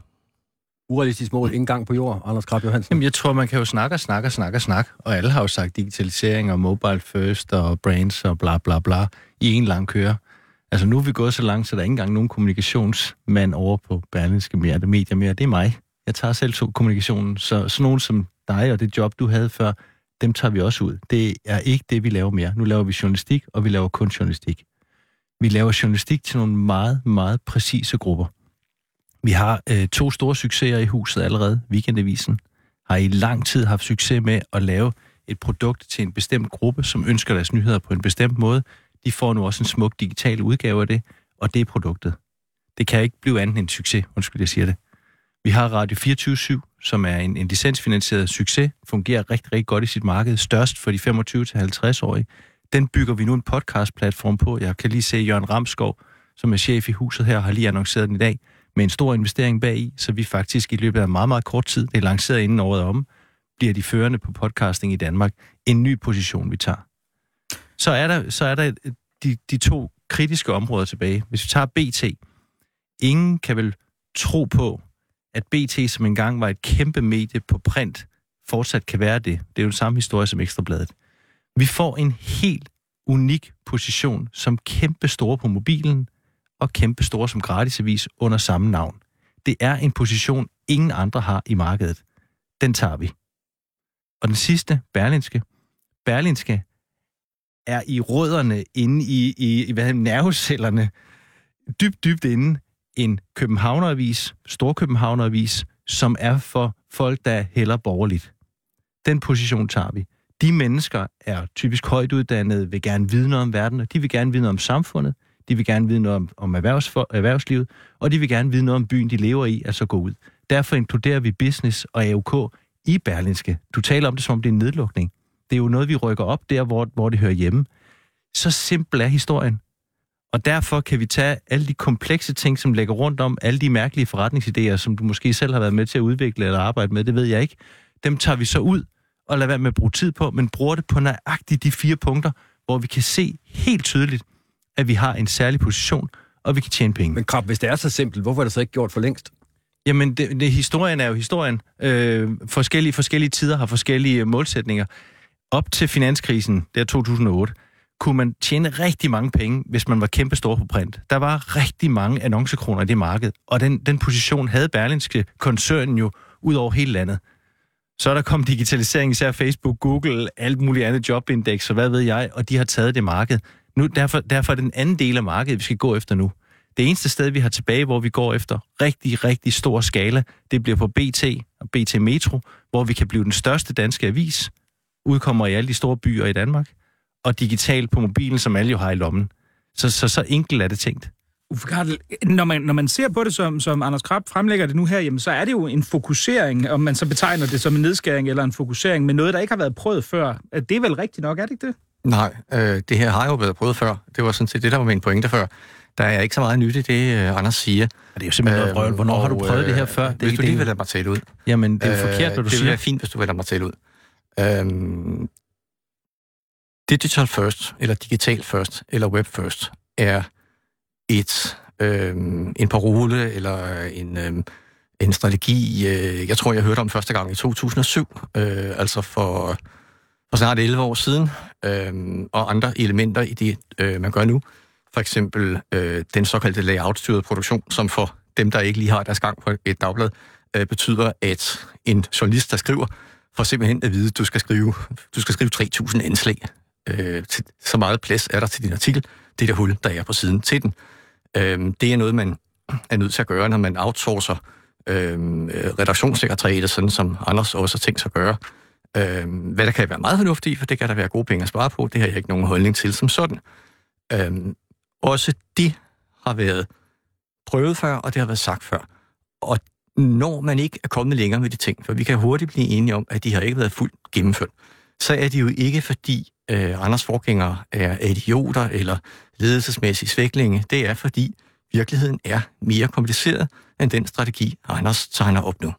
Urealistisk mål, ingen gang på jord, Anders Krab Johansen?
Jamen, jeg tror, man kan jo snakke og snakke og snakke og snakke, og alle har jo sagt digitalisering og mobile first og brands og bla bla bla i en lang køre. Altså, nu er vi gået så langt, så der er ikke engang nogen kommunikationsmand over på det medier mere. Det er mig. Jeg tager selv to kommunikationen, så sådan nogen som dig og det job, du havde før, dem tager vi også ud. Det er ikke det, vi laver mere. Nu laver vi journalistik, og vi laver kun journalistik. Vi laver journalistik til nogle meget, meget præcise grupper. Vi har øh, to store succeser i huset allerede. Weekendavisen har i lang tid haft succes med at lave et produkt til en bestemt gruppe, som ønsker deres nyheder på en bestemt måde. De får nu også en smuk digital udgave af det, og det er produktet. Det kan ikke blive andet end en succes, undskyld, jeg siger det. Vi har Radio 24 som er en, en licensfinansieret succes, fungerer rigtig, rigtig godt i sit marked, størst for de 25-50-årige den bygger vi nu en podcast-platform på. Jeg kan lige se Jørgen Ramskov, som er chef i huset her, har lige annonceret den i dag, med en stor investering bag i, så vi faktisk i løbet af meget, meget kort tid, det er lanceret inden året om, bliver de førende på podcasting i Danmark. En ny position, vi tager. Så er der, så er der de, de to kritiske områder tilbage. Hvis vi tager BT, ingen kan vel tro på, at BT, som engang var et kæmpe medie på print, fortsat kan være det. Det er jo den samme historie som Ekstrabladet. Vi får en helt unik position som kæmpe store på mobilen og kæmpe store som gratisavis under samme navn. Det er en position, ingen andre har i markedet. Den tager vi. Og den sidste, Berlinske. Berlinske er i rødderne inde i, i, i hvad hedder, nervecellerne, dybt, dybt inde, en Københavneravis, Storkøbenhavneravis, som er for folk, der hælder borgerligt. Den position tager vi. De mennesker er typisk højt uddannede, vil gerne vide noget om verden, og de vil gerne vide noget om samfundet, de vil gerne vide noget om, om erhvervs, erhvervslivet, og de vil gerne vide noget om byen, de lever i, altså gå ud. Derfor inkluderer vi business og AUK i Berlinske. Du taler om det, som om det er en nedlukning. Det er jo noget, vi rykker op der, hvor, hvor det hører hjemme. Så simpel er historien. Og derfor kan vi tage alle de komplekse ting, som lægger rundt om, alle de mærkelige forretningsidéer, som du måske selv har været med til at udvikle eller arbejde med, det ved jeg ikke. Dem tager vi så ud og lader være med at bruge tid på, men bruger det på nøjagtigt de fire punkter, hvor vi kan se helt tydeligt, at vi har en særlig position, og vi kan tjene penge.
Men Krab, hvis det er så simpelt, hvorfor er det så ikke gjort for længst?
Jamen, det, det, historien er jo historien. Øh, forskellige, forskellige tider har forskellige målsætninger. Op til finanskrisen, der 2008, kunne man tjene rigtig mange penge, hvis man var kæmpe stor på print. Der var rigtig mange annoncekroner i det marked, og den, den position havde Berlinske koncernen jo ud over hele landet. Så er der kommet digitalisering, især Facebook, Google, alt muligt andet jobindeks, og hvad ved jeg, og de har taget det marked. Nu, derfor, derfor er den anden del af markedet, vi skal gå efter nu. Det eneste sted, vi har tilbage, hvor vi går efter rigtig, rigtig stor skala, det bliver på BT og BT Metro, hvor vi kan blive den største danske avis, udkommer i alle de store byer i Danmark, og digitalt på mobilen, som alle jo har i lommen. Så, så, så enkelt er det tænkt.
Uffe Gardel, når man, når man ser på det, som, som Anders Krab fremlægger det nu her, jamen, så er det jo en fokusering, om man så betegner det som en nedskæring eller en fokusering, med noget, der ikke har været prøvet før. Det er vel rigtigt nok, er det ikke det?
Nej, øh, det her har jo været prøvet før. Det var sådan set det, der var min pointe før. Der er ikke så meget nyt i det, øh, Anders siger.
Det er jo simpelthen noget røvel. Hvornår øh, har du prøvet øh, det her før? Det,
hvis du lige vil lade mig tale ud.
Jamen, det er jo forkert, hvad du
det
siger.
Det vil være fint, hvis du vil lade mig tale ud. Øhm, digital first, eller digital first, eller web first, er et, øh, en parole, eller øh, en, øh, en strategi, øh, jeg tror, jeg hørte om første gang i 2007, øh, altså for, for snart 11 år siden, øh, og andre elementer i det, øh, man gør nu. For eksempel øh, den såkaldte layout-styrede produktion, som for dem, der ikke lige har deres gang på et dagblad, øh, betyder, at en journalist, der skriver, får simpelthen at vide, at du skal skrive, du skal skrive 3.000 indslag. Øh, til, så meget plads er der til din artikel. Det der hul, der er på siden til den. Øh, det er noget, man er nødt til at gøre, når man outsourcer øh, redaktionssekretariatet, sådan som Anders også har tænkt sig at gøre. Øh, hvad der kan være meget fornuftigt, for det kan der være gode penge at spare på. Det har jeg ikke nogen holdning til som sådan. Øh, også det har været prøvet før, og det har været sagt før. Og når man ikke er kommet længere med de ting, for vi kan hurtigt blive enige om, at de har ikke været fuldt gennemført, så er det jo ikke fordi øh, Anders forgængere er idioter eller ledelsesmæssige svæklinge. Det er fordi virkeligheden er mere kompliceret end den strategi, Anders tegner op nu.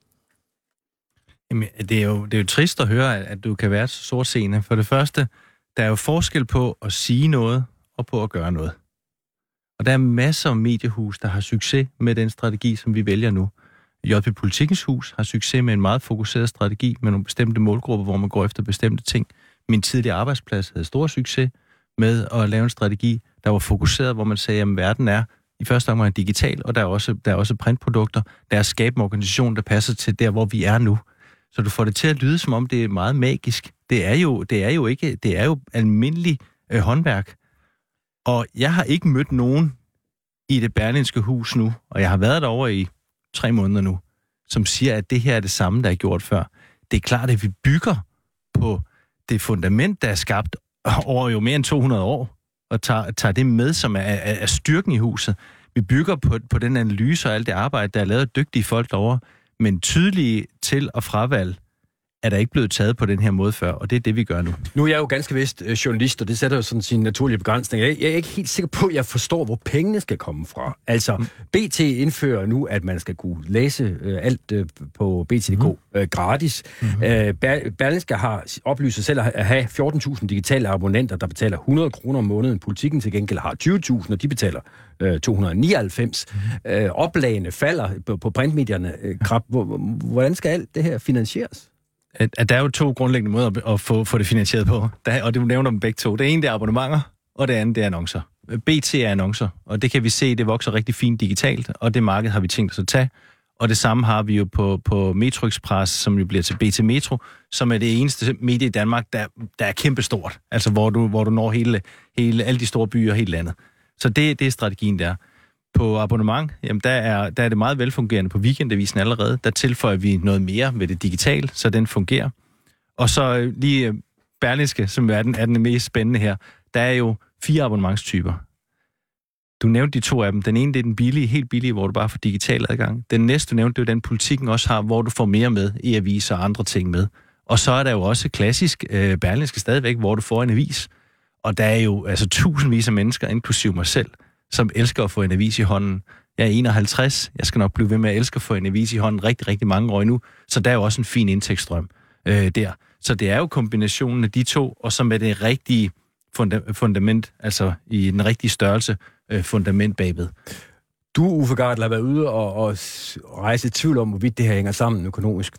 Jamen, det er, jo, det er jo trist at høre, at du kan være så sortseende. For det første, der er jo forskel på at sige noget og på at gøre noget. Og der er masser af mediehus, der har succes med den strategi, som vi vælger nu. JP Politikens Hus har succes med en meget fokuseret strategi med nogle bestemte målgrupper, hvor man går efter bestemte ting. Min tidligere arbejdsplads havde stor succes med at lave en strategi, der var fokuseret, hvor man sagde, at verden er i første omgang digital, og der er også, der er også printprodukter. Der er skabe en organisation, der passer til der, hvor vi er nu. Så du får det til at lyde, som om det er meget magisk. Det er jo, det er jo ikke, det er jo almindelig øh, håndværk. Og jeg har ikke mødt nogen i det berlinske hus nu, og jeg har været derovre i tre måneder nu, som siger, at det her er det samme, der er gjort før. Det er klart, at vi bygger på det fundament, der er skabt over jo mere end 200 år, og tager, tager det med, som er, er, er styrken i huset. Vi bygger på, på den analyse og alt det arbejde, der er lavet af dygtige folk derovre, men tydelige til- og fravalg er der ikke blevet taget på den her måde før, og det er det, vi gør nu.
Nu er jeg jo ganske vist øh, journalist, og det sætter jo sådan sin naturlige begrænsning. Jeg, jeg er ikke helt sikker på, at jeg forstår, hvor pengene skal komme fra. Altså, mm. BT indfører nu, at man skal kunne læse øh, alt øh, på BT.dk mm. øh, gratis. Mm-hmm. Øh, Berlingske har oplyst selv at have 14.000 digitale abonnenter, der betaler 100 kroner om måneden. Politikken til gengæld har 20.000, og de betaler øh, 299. Mm. Øh, oplagene falder på, på printmedierne. Øh, krab. Hvordan skal alt det her finansieres?
At, at der er jo to grundlæggende måder at, at få, få det finansieret på, der, og du nævner dem begge to. Det ene det er abonnementer, og det andet det er annoncer. BT er annoncer, og det kan vi se, det vokser rigtig fint digitalt, og det marked har vi tænkt os at tage. Og det samme har vi jo på, på Metro Express, som jo bliver til BT Metro, som er det eneste medie i Danmark, der, der er kæmpestort. Altså hvor du, hvor du når hele, hele, alle de store byer og hele landet. Så det, det er strategien der. På abonnement, jamen der er, der er det meget velfungerende på weekendavisen allerede. Der tilføjer vi noget mere med det digitale, så den fungerer. Og så øh, lige øh, Berlingske, som er den, er den mest spændende her. Der er jo fire abonnementstyper. Du nævnte de to af dem. Den ene, det er den billige, helt billige, hvor du bare får digital adgang. Den næste, du nævnte, det er den politikken også har, hvor du får mere med i aviser og andre ting med. Og så er der jo også klassisk øh, Berlingske stadigvæk, hvor du får en avis. Og der er jo altså tusindvis af mennesker, inklusive mig selv, som elsker at få en avis i hånden. Jeg er 51. Jeg skal nok blive ved med at elske at få en avis i hånden rigtig, rigtig mange år nu. Så der er jo også en fin indtægtsstrøm øh, der. Så det er jo kombinationen af de to, og så med det rigtige funda- fundament, altså i den rigtige størrelse, øh, fundament bagved.
Du, Uffe Gardel, har været ude og, og rejse tvivl om, hvorvidt det her hænger sammen økonomisk.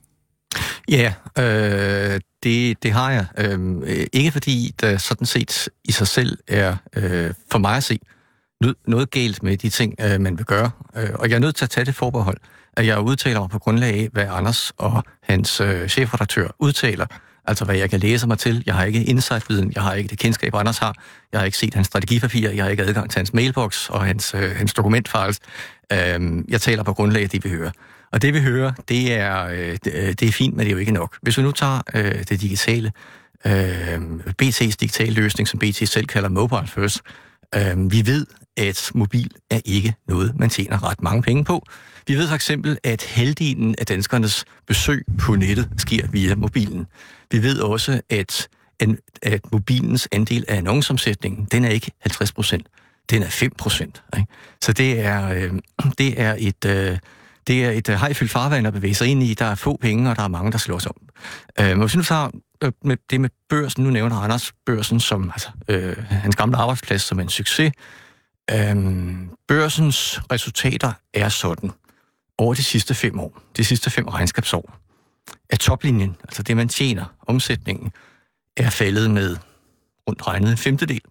Ja, øh, det, det har jeg. Øh, ikke fordi der sådan set i sig selv er, øh, for mig at se, noget, galt med de ting, øh, man vil gøre. Øh, og jeg er nødt til at tage det forbehold, at jeg udtaler mig på grundlag af, hvad Anders og hans øh, chefredaktør udtaler. Altså, hvad jeg kan læse mig til. Jeg har ikke insight-viden, jeg har ikke det kendskab, Anders har. Jeg har ikke set hans strategipapir, jeg har ikke adgang til hans mailbox og hans, øh, hans dokumentfiles. Øh, jeg taler på grundlag af det, vi hører. Og det, vi hører, det er, øh, det, øh, det er fint, men det er jo ikke nok. Hvis vi nu tager øh, det digitale, øh, BT's digitale løsning, som BT selv kalder Mobile First, øh, vi ved, at mobil er ikke noget, man tjener ret mange penge på. Vi ved for eksempel, at halvdelen af danskernes besøg på nettet sker via mobilen. Vi ved også, at, at mobilens andel af annonceomsætningen, den er ikke 50 procent, den er 5 procent. Så det er, øh, det er et... Øh, det er et øh, hejfyldt farvand at bevæge sig ind i. Der er få penge, og der er mange, der slås om. Øh, men hvis nu tager øh, med det med børsen, nu nævner Anders børsen som altså, øh, hans gamle arbejdsplads som en succes. Øhm, børsens resultater er sådan over de sidste fem år, de sidste fem regnskabsår, at toplinjen, altså det man tjener, omsætningen, er faldet med rundt regnet en femtedel.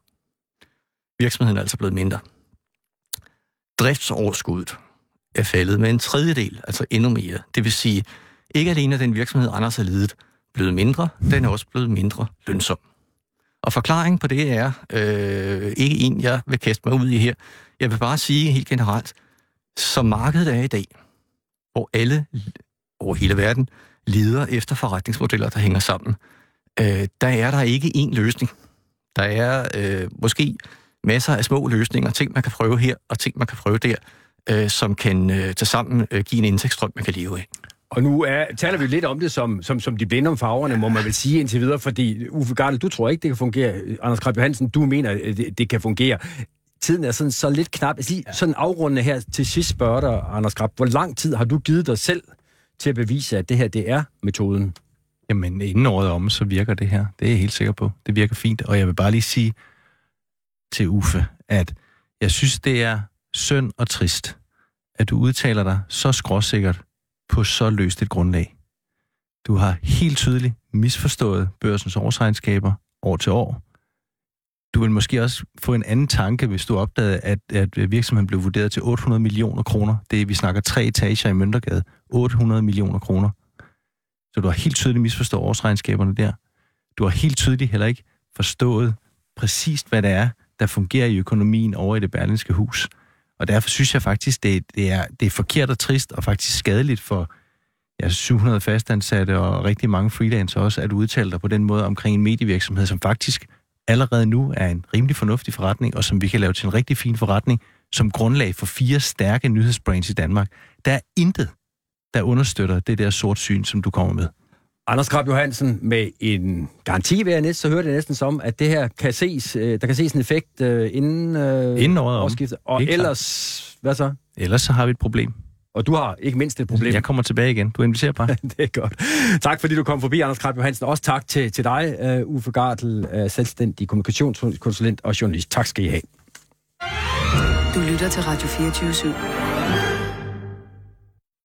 Virksomheden er altså blevet mindre. Driftsoverskuddet er faldet med en tredjedel, altså endnu mere. Det vil sige, ikke alene er den virksomhed, Anders har ledet, blevet mindre, den er også blevet mindre lønsom. Og forklaringen på det er øh, ikke en, jeg vil kaste mig ud i her. Jeg vil bare sige helt generelt, som markedet er i dag, hvor alle over hele verden lider efter forretningsmodeller, der hænger sammen, øh, der er der ikke én løsning. Der er øh, måske masser af små løsninger, ting man kan prøve her, og ting man kan prøve der, øh, som kan øh, til sammen øh, give en indtægtsstrøm, man kan leve af.
Og nu er, taler vi lidt om det som, som, som de blinde om farverne, må man vel sige indtil videre, fordi Uffe Gardel, du tror ikke, det kan fungere. Anders Krab Johansen, du mener, det, det kan fungere. Tiden er sådan så lidt knap. Lige sådan afrundende her til sidst spørger dig, Anders Krab, hvor lang tid har du givet dig selv til at bevise, at det her, det er metoden?
Jamen, inden året om, så virker det her. Det er jeg helt sikker på. Det virker fint. Og jeg vil bare lige sige til Uffe, at jeg synes, det er synd og trist, at du udtaler dig så skråsikkert på så løst et grundlag. Du har helt tydeligt misforstået børsens årsregnskaber år til år. Du vil måske også få en anden tanke, hvis du opdagede, at, at virksomheden blev vurderet til 800 millioner kroner. Det er, vi snakker tre etager i Møntergade. 800 millioner kroner. Så du har helt tydeligt misforstået årsregnskaberne der. Du har helt tydeligt heller ikke forstået præcist, hvad det er, der fungerer i økonomien over i det berlinske hus. Og derfor synes jeg faktisk, det, det, er, det er forkert og trist, og faktisk skadeligt for ja, 700 fastansatte og rigtig mange freelancer også, at udtale dig på den måde omkring en medievirksomhed, som faktisk allerede nu er en rimelig fornuftig forretning, og som vi kan lave til en rigtig fin forretning, som grundlag for fire stærke nyhedsbrands i Danmark. Der er intet, der understøtter det der sort syn, som du kommer med.
Anders Krab Johansen, med en garanti ved jeg næsten, så hører det næsten som, at det her kan ses, øh, der kan ses en effekt uh, inden, uh,
inden året
årsskiftet. Og
Helt
ellers,
klart.
hvad så?
Ellers så har vi et problem.
Og du har ikke mindst et problem.
Jeg kommer tilbage igen. Du inviterer bare. *laughs*
det er godt. Tak fordi du kom forbi, Anders Krab Johansen. Også tak til, til dig, uh, Uffe Gartel, uh, selvstændig kommunikationskonsulent og journalist. Tak skal I have.
Du lytter til Radio 24 /7.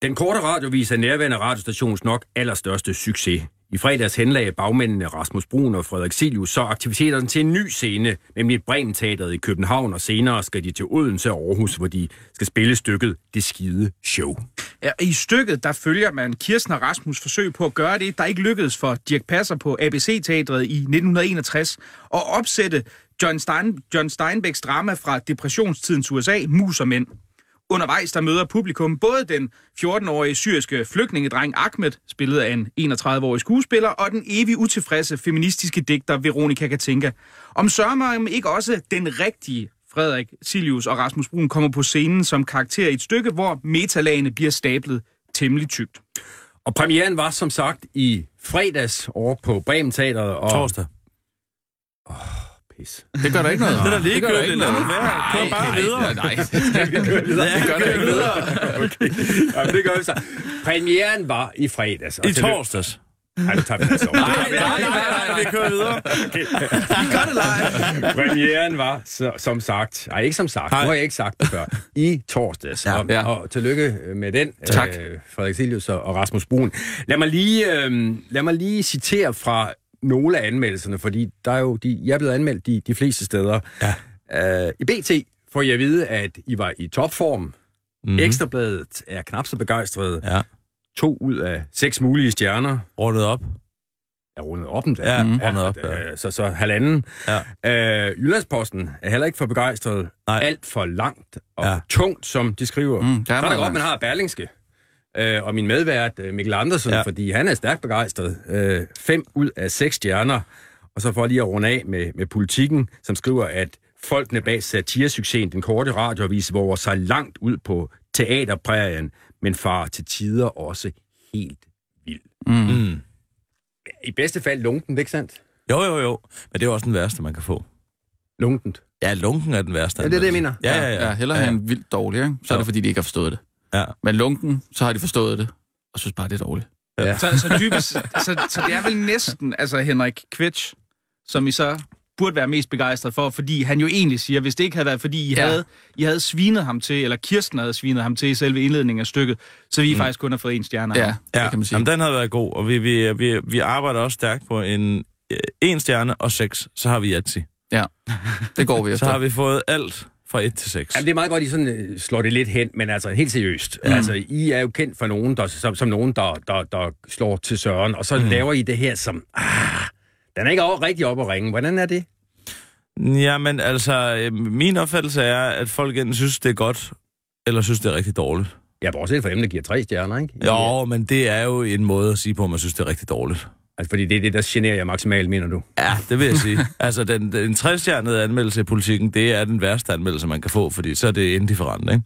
Den korte radiovis er nærværende radiostations nok allerstørste succes. I fredags henlagde bagmændene Rasmus Brun og Frederik Silius så aktiviteterne til en ny scene, nemlig Bremen Teateret i København, og senere skal de til Odense og Aarhus, hvor de skal spille stykket Det Skide Show.
Ja, I stykket, der følger man Kirsten og Rasmus forsøg på at gøre det, der ikke lykkedes for Dirk Passer på ABC-teatret i 1961, og opsætte John, Stein, John Steinbecks drama fra depressionstidens USA, Mus og Mænd. Undervejs der møder publikum både den 14-årige syriske flygtningedreng Ahmed, spillet af en 31-årig skuespiller, og den evig utilfredse feministiske digter Veronika Katinka. Om sørger ikke også den rigtige Frederik Silius og Rasmus Brun kommer på scenen som karakter i et stykke, hvor metalagene bliver stablet temmelig tykt.
Og premieren var som sagt i fredags over på Bremen Teateret. Og...
Torsdag.
Pis.
Det gør der ikke noget.
Det er
gør der ikke
Lad
noget.
nu være. Kør bare
Nej,
videre.
Nej,
Det gør det ikke videre. *laughs*
okay. Jamen, det gør vi så. Premieren var i fredags.
I torsdags.
Ej, nu tager vi det så.
Nej, nej, nej, nej, vi kører videre.
Premieren var, så, som sagt, nej ikke som sagt,
Nej.
nu har jeg ikke sagt det før, i torsdags.
Ja.
og,
Ja.
og tillykke med den,
Tak.
Øh, Frederik Silius og og Rasmus Brun. Lad mig, lige, øh, lad mig lige citere fra nogle af anmeldelserne, fordi der er jo de, jeg er blevet anmeldt de, de fleste steder. Ja. Øh, I BT får jeg at vide, at I var i topform. Mm-hmm. Ekstrabladet er knap så begejstret.
Ja.
To ud af seks mulige stjerner
Rundet op.
er rundet op endda.
Ja, rundet op, ja.
Øh, Så, så halvanden.
Ja.
Øh, Jyllandsposten er heller ikke for begejstret.
Nej.
Alt for langt og
Ja.
ja. tungt, som de skriver.
Mm,
så
der er
er det godt, man har Berlingske. Øh, og min medvært, øh, Mikkel Andersen,
Ja.
fordi han er stærkt begejstret. Øh, fem ud af seks stjerner. Og så for lige at runde af med, med politikken, som skriver, at folkene bag satiresuccesen, den korte radioavis, våger sig langt ud på teaterprærien, men far til tider også helt vild.
Mm.
I bedste fald lunken, ikke sandt?
Jo, jo, jo. Men det er også den værste, man kan få.
Lunkent.
Ja, lunken er den værste.
Ja, det er det, jeg mener.
Ja, ja, ja.
ja hellere
ja.
have en vildt dårlig, ikke? så er
Jo.
det fordi, de ikke har forstået det.
Ja.
Men lunken, så har de forstået det, og synes bare, det er dårligt.
Så, så typisk, *laughs* så, så det er vel næsten, altså Henrik Kvitsch, som I så burde være mest begejstret for, fordi han jo egentlig siger, hvis det ikke havde været, fordi I,
Ja.
ja. havde, I havde svinet ham til, eller Kirsten havde svinet ham til i selve indledningen af stykket, så vi mm. faktisk kun har fået en stjerne. af
Ja,
ham.
ja.
Ja,
det kan man sige.
Jamen, den har været god, og vi, vi, vi, vi arbejder også stærkt på en, øh, en stjerne og seks, så har vi Yatzy.
Ja, det går vi *laughs*
Så
efter.
har vi fået alt fra 1 til 6.
Jamen, det er meget godt, I sådan, øh, slår det lidt hen, men altså helt seriøst. Mm. Altså, I er jo kendt for nogen, der, som, som nogen, der, der, der slår til søren, og så mm. laver I det her som, ah, den er ikke over, rigtig op at ringe. Hvordan er det?
Jamen, altså, øh, min opfattelse er, at folk enten synes, det er godt, eller synes, det er rigtig dårligt.
Jeg bortset fra dem, der giver tre stjerner, ikke?
Jo, men det er jo en måde at sige på, at man synes, det er rigtig dårligt.
Altså, fordi det er det, der generer jeg maksimalt, mener du?
Ja, det vil jeg sige. *laughs* altså, den, den trestjernede anmeldelse i politikken, det er den værste anmeldelse, man kan få, fordi så er det indifferent, ikke?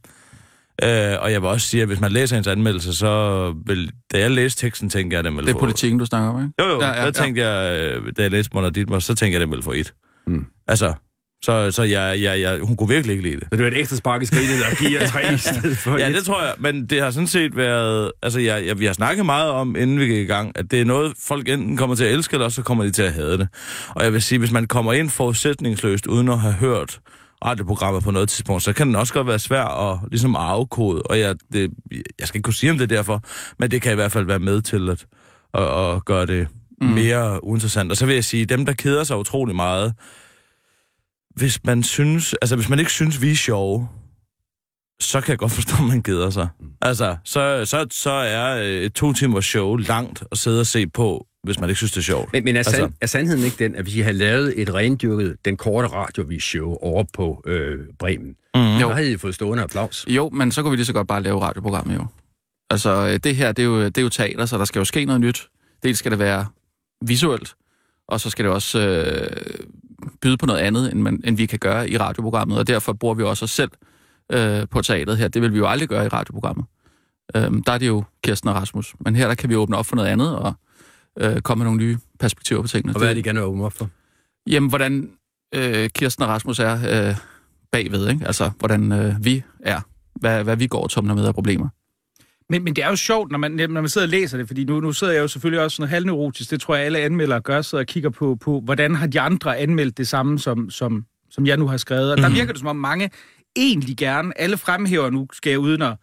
Øh, og jeg vil også sige, at hvis man læser ens anmeldelse, så vil... Da jeg læste teksten, tænkte jeg, at den ville
Det er
få...
politikken, du snakker om, ikke?
Jo, jo,
Ja,
ja,
ja,
ja, der tænkte jeg, øh, da jeg læste Mona Dietmar, så tænkte jeg, at den ville få et.
Mm.
Altså, så, så jeg, jeg, jeg, hun kunne virkelig ikke lide det.
Så det var et ekstra spark i skridtet, og giver tre i *laughs* stedet for
Ja,
et.
det tror jeg, men det har sådan set været... Altså, jeg, jeg, vi har snakket meget om, inden vi gik i gang, at det er noget, folk enten kommer til at elske, eller så kommer de til at hade det. Og jeg vil sige, hvis man kommer ind forudsætningsløst, uden at have hørt radioprogrammet på noget tidspunkt, så kan den også godt være svær at ligesom afkode. Og jeg, det, jeg skal ikke kunne sige, om det er derfor, men det kan i hvert fald være med til at, at, at gøre det mm. mere uinteressant. Og så vil jeg sige, dem, der keder sig utrolig meget, hvis man synes, altså hvis man ikke synes, vi er sjove, så kan jeg godt forstå, at man keder sig. Altså, så, så, så er øh, et to timers show langt at sidde og se på, hvis man ikke synes, det er sjovt.
Men, men er, sand,
Altså-
er sandheden ikke den, at hvis I havde lavet et rendyrket, den korte radiovis-show over på øh, Bremen,
Mm.
så havde I fået stående applaus?
Jo, men så kunne vi lige så godt bare lave radioprogrammet jo. Altså, øh, det her, det er jo, det er jo teater, så der skal jo ske noget nyt. Dels skal det være visuelt, og så skal det også øh, byde på noget andet, end, man, end vi kan gøre i radioprogrammet, og derfor bruger vi også os selv øh, på teateret her. Det vil vi jo aldrig gøre i radioprogrammet. Øhm, der er det jo Kirsten og Rasmus, men her der kan vi åbne op for noget andet, og øh, komme med nogle nye perspektiver på tingene.
Og hvad er det, gerne vil åbne op for?
Jamen, hvordan øh, Kirsten og Rasmus er øh, bagved, ikke? Altså, hvordan øh, vi er. Hvad, hvad vi går og tumler med af problemer.
Men, men det er jo sjovt, når man, når man sidder og læser det, fordi nu, nu sidder jeg jo selvfølgelig også sådan halvneurotisk, det tror jeg alle anmeldere gør, sidder og kigger på, på hvordan har de andre anmeldt det samme, som, som, som jeg nu har skrevet. Og der virker det som om mange egentlig gerne, alle fremhæver nu, skal jeg uden at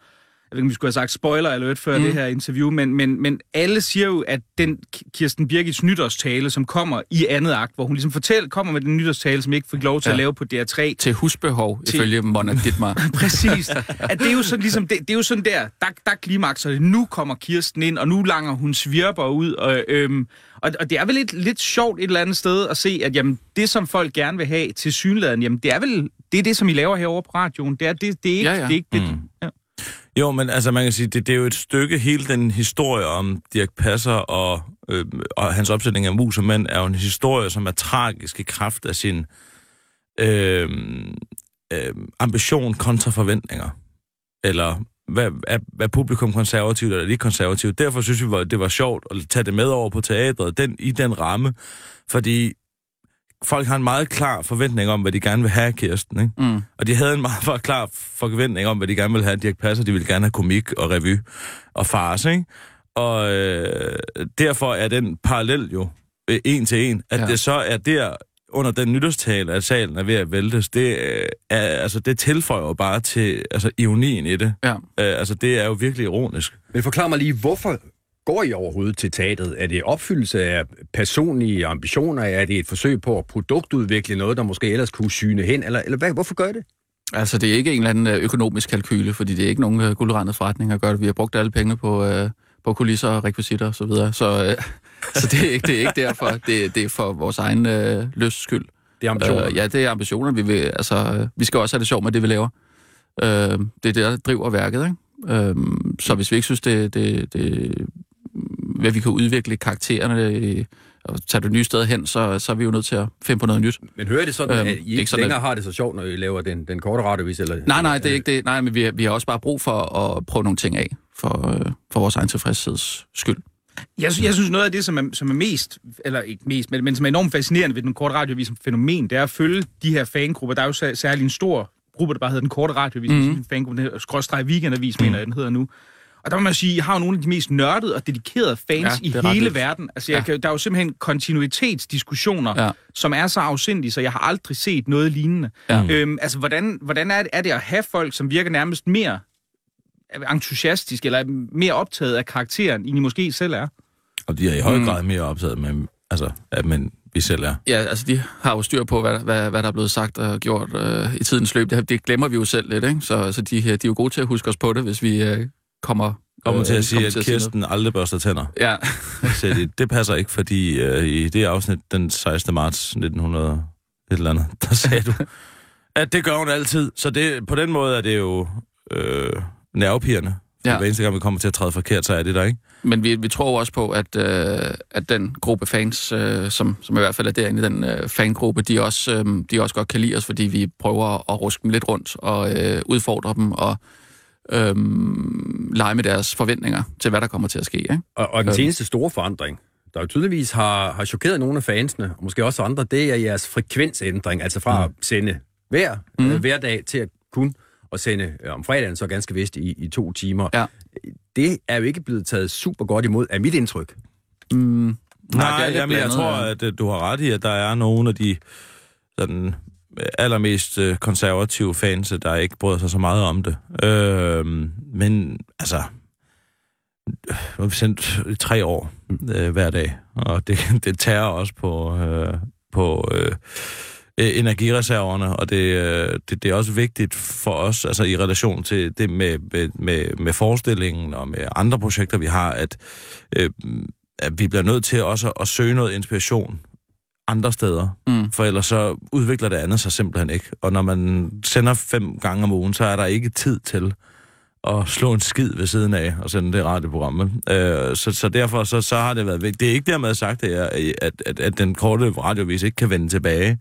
ved ikke, om vi skulle have sagt spoiler alert før mm. det her interview, men, men, men alle siger jo, at den Kirsten Birgits nytårstale, som kommer i andet akt, hvor hun ligesom fortæller, kommer med den nytårstale, som ikke fik lov til ja. at lave på DR3.
Til husbehov, til... ifølge Mona Dittmar. *laughs*
Præcis. At det er jo sådan, ligesom, det, det er jo sådan der, der, der klimakser det. Nu kommer Kirsten ind, og nu langer hun svirper ud. Og, øhm, og, og det er vel lidt, lidt sjovt et eller andet sted at se, at jamen, det, som folk gerne vil have til synladen, jamen, det er vel det, er det som I laver herovre på radioen. Det er, det, det er ikke, ja, ja. Det, er ikke det. Mm. Ja.
Jo, men altså man kan sige, det, det er jo et stykke, hele den historie om Dirk Passer og, øh, og hans opsætning af mus og mænd, er jo en historie, som er tragisk i kraft af sin øh, øh, ambition kontra forventninger. Eller hvad, er, er publikum konservativt eller ikke konservativt. Derfor synes vi, det var sjovt at tage det med over på teatret, den, i den ramme, fordi folk har en meget klar forventning om, hvad de gerne vil have, Kirsten. Ikke? Mm. Og de havde en meget klar forventning om, hvad de gerne vil have. Dirk Passer, de ville gerne have komik og revy og farse. Ikke? Og øh, derfor er den parallel jo øh, en til en. At ja. det så er der under den nytårstale, at salen er ved at væltes, det, øh, er, altså, det tilføjer jo bare til altså, ironien i det. Ja. Øh, altså, det er jo virkelig ironisk.
Men forklar mig lige, hvorfor går I overhovedet til teatret? Er det opfyldelse af personlige ambitioner? Er det et forsøg på at produktudvikle noget, der måske ellers kunne syne hen? Eller, eller hvad, hvorfor gør I det?
Altså, det er ikke en eller anden øh, økonomisk kalkyle, fordi det er ikke nogen uh, guldrendet forretning at gøre det. Vi har brugt alle pengene på, uh, på kulisser og rekvisitter og så videre. Så, uh, *laughs* så det, er ikke, det er ikke derfor. Det, det er for vores egen uh, lyst skyld.
Det er ambitioner?
Uh, ja, det er ambitioner. Vi, vil, altså, uh, vi skal også have det sjovt med det, vi laver. Uh, det er det, der driver værket, ikke? Uh, så hvis vi ikke synes, det, det, det hvad vi kan udvikle karaktererne øh, og tage det nye sted hen, så, så er vi jo nødt til at finde på noget nyt.
Men hører det sådan, øhm, at I ikke, længere at... har det så sjovt, når I laver den, den korte radiovis? Eller,
nej, nej, det er ikke det. Nej, men vi, vi har også bare brug for at prøve nogle ting af, for, øh, for vores egen tilfredsheds skyld.
Jeg, jeg synes, noget af det, som er, som er mest, eller ikke mest, men, men som er enormt fascinerende ved den korte radiovis som fænomen, det er at følge de her fangrupper. Der er jo særlig en stor gruppe, der bare hedder den korte radiovis, mm. en fangruppe, Skråstrej Weekendavis, mm. mener jeg, den hedder nu. Og der må man sige, I har jo nogle af de mest nørdede og dedikerede fans ja, i hele lidt. verden. Altså, jeg, ja. der er jo simpelthen kontinuitetsdiskussioner, ja. som er så afsindige, så jeg har aldrig set noget lignende. Ja. Øhm, altså, hvordan, hvordan er, det, er det at have folk, som virker nærmest mere entusiastisk eller mere optaget af karakteren, end I måske selv er?
Og de er i høj mm. grad mere optaget med, altså, at man, vi selv er.
Ja, altså de har jo styr på, hvad, hvad, hvad der er blevet sagt og gjort øh, i tidens løb. Det, det glemmer vi jo selv lidt, ikke? Så, så de, de er jo gode til at huske os på det, hvis vi øh, kommer...
Kommer til at øh, sige, at Kirsten aldrig børster tænder.
Ja.
så det, det passer ikke, fordi øh, i det afsnit den 16. marts 1900 et eller andet, der sagde du, at det gør hun altid. Så det, på den måde er det jo øh, nervepirrende. Ja. Hver eneste gang, vi kommer til at træde forkert, så er det der, ikke?
Men vi, vi tror også på, at, øh, at den gruppe fans, øh, som, som i hvert fald er derinde i den øh, fangruppe, de også, øh, de også godt kan lide os, fordi vi prøver at ruske dem lidt rundt og øh, udfordre dem og øh, lege med deres forventninger til, hvad der kommer til at ske. Ikke?
Og, og den øhm. seneste store forandring, der jo tydeligvis har, har chokeret nogle af fansene, og måske også andre, det er jeres frekvensændring, altså fra mm. at sende hver, mm. øh, hver dag til at kun at sende øh, om fredagen, så ganske vist i, i to timer. Ja. Det er jo ikke blevet taget super godt imod, af mit indtryk.
Mm. Nej, Nej jamen, jeg tror, at øh, du har ret i, at der er nogle af de sådan, allermest øh, konservative fans, der ikke bryder sig så meget om det. Øh, men altså, nu har vi sendt tre år øh, hver dag, og det, *laughs* det tager også på, øh, på øh, e-, energireserverne, og det, øh, det, det er også vigtigt for os, altså i relation til det med, med, med, med forestillingen og med andre projekter, vi har, at, øh, at vi bliver nødt til også at søge noget inspiration andre steder, mm. for ellers så udvikler det andet sig simpelthen ikke. Og når man sender fem gange om ugen, så er der ikke tid til at slå en skid ved siden af og sende det radioprogram. Øh, så, så derfor så, så har det været vigtigt. Det er ikke dermed sagt, at, at, at, at den korte radiovis ikke kan vende tilbage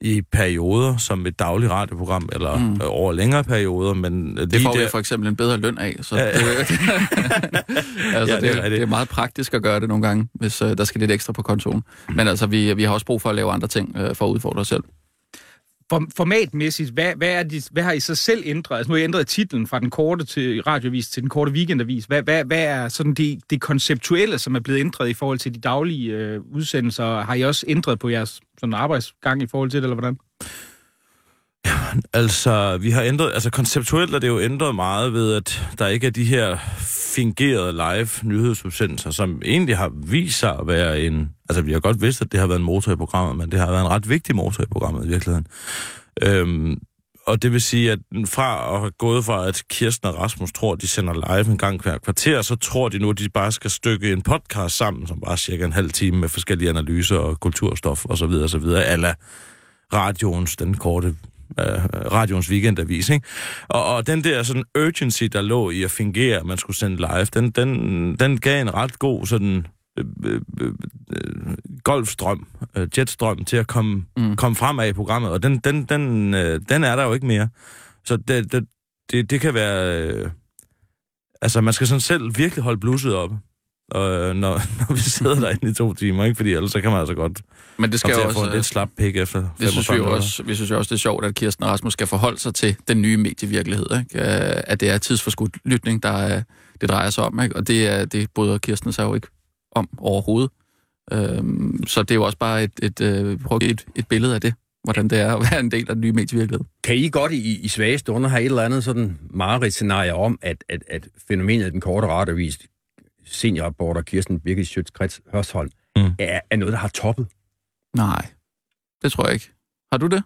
i perioder som et dagligt radioprogram, eller mm. over længere perioder, men...
Det får der... vi for eksempel en bedre løn af, så ja, ja. Det, *laughs* *laughs* altså, ja, det, det, er, det er meget praktisk at gøre det nogle gange, hvis uh, der skal lidt ekstra på kontoen. Mm. Men altså, vi, vi har også brug for at lave andre ting uh, for at udfordre os selv.
Formatmæssigt, hvad, hvad, er de, hvad har I så selv ændret? Altså nu har I ændret titlen fra den korte til radiovis til den korte weekendavis. Hvad, hvad, hvad er sådan det, det konceptuelle, som er blevet ændret i forhold til de daglige øh, udsendelser? Har I også ændret på jeres sådan arbejdsgang i forhold til det, eller hvordan?
Ja, Altså, vi har ændret, altså konceptuelt er det jo ændret meget ved, at der ikke er de her fingerede live nyhedsudsendelser, som egentlig har vist sig at være en... Altså, vi har godt vidst, at det har været en motor i programmet, men det har været en ret vigtig motor i programmet i virkeligheden. Øhm, og det vil sige, at fra at have gået fra, at Kirsten og Rasmus tror, at de sender live en gang hver kvarter, så tror de nu, at de bare skal stykke en podcast sammen, som bare cirka en halv time med forskellige analyser og kulturstof osv. osv. Alla radioens, den korte øh, radioens weekendavis, ikke? Og, og den der sådan urgency, der lå i at fingere, at man skulle sende live, den, den, den gav en ret god sådan øh, øh, øh, golfstrøm, øh, jetstrøm til at komme, mm. komme fremad i programmet, og den, den, den, øh, den er der jo ikke mere. Så det, det, det, det kan være... Øh, altså, man skal sådan selv virkelig holde blusset op, og, øh, når, *laughs* når vi sidder derinde i to timer, ikke? Fordi ellers så kan man altså godt
Men det skal
komme
jo
at få
også...
en lidt slap pik efter
Det synes
45
vi også, vi synes jo også, det er sjovt, at Kirsten og Rasmus skal forholde sig til den nye medievirkelighed. Ikke? Øh, At det er tidsforskudt lytning, der er, det drejer sig om. Ikke? Og det, er, det bryder Kirsten sig jo ikke om overhovedet. Øhm, så det er jo også bare et, et, øh, at give et, et billede af det, hvordan det er at være en del af den nye medievirkelighed.
Kan I godt i, i svage stunder have et eller andet sådan mareridt-scenarie om, at, at, at fænomenet den korte radiovis, seniorreporter Kirsten Birgit Schøtz-Krets Hørsholm,
Mm.
mm. er, er noget, der har toppet?
Nej, det tror jeg ikke. Har du det?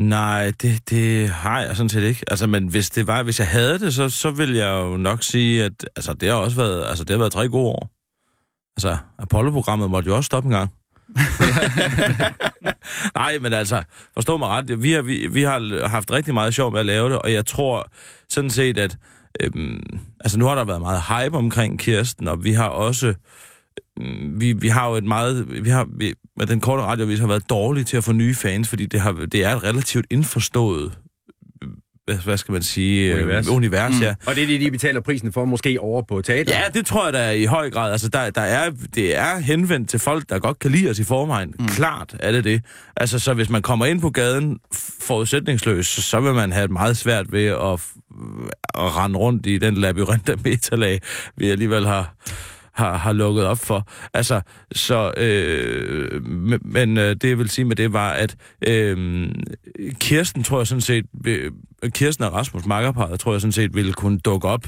Nej, det, det har jeg sådan set ikke. Altså, men hvis det var, hvis jeg havde det, så, så ville jeg jo nok sige, at altså, det har også været, altså, det har været tre gode år. Altså, Apollo-programmet måtte jo også stoppe en gang. *laughs* Nej, men altså, forstå mig ret. Vi har, vi, vi har haft rigtig meget sjov med at lave det, og jeg tror sådan set, at øhm, altså, nu har der været meget hype omkring Kirsten, og vi har også øhm, vi, vi har jo et meget... Vi har, vi, med den korte radiovis har været dårlige til at få nye fans, fordi det, har, det er et relativt indforstået hvad, skal man sige,
Univers.
univers, univers mm. ja.
Og det er det, de betaler prisen for, måske over på teater?
Ja, det tror jeg da i høj grad. Altså, der, der er, det er henvendt til folk, der godt kan lide os i forvejen. Mm. Klart er det det. Altså, så hvis man kommer ind på gaden forudsætningsløs, så, vil man have meget svært ved at, at rende rundt i den labyrint af metalag, vi alligevel har har, har lukket op for. Altså, så, øh, men- øh, det jeg vil sige med det var, at øh, Kirsten tror jeg sådan set, vil- Kirsten og Rasmus makkerparet tror jeg sådan set ville kunne dukke op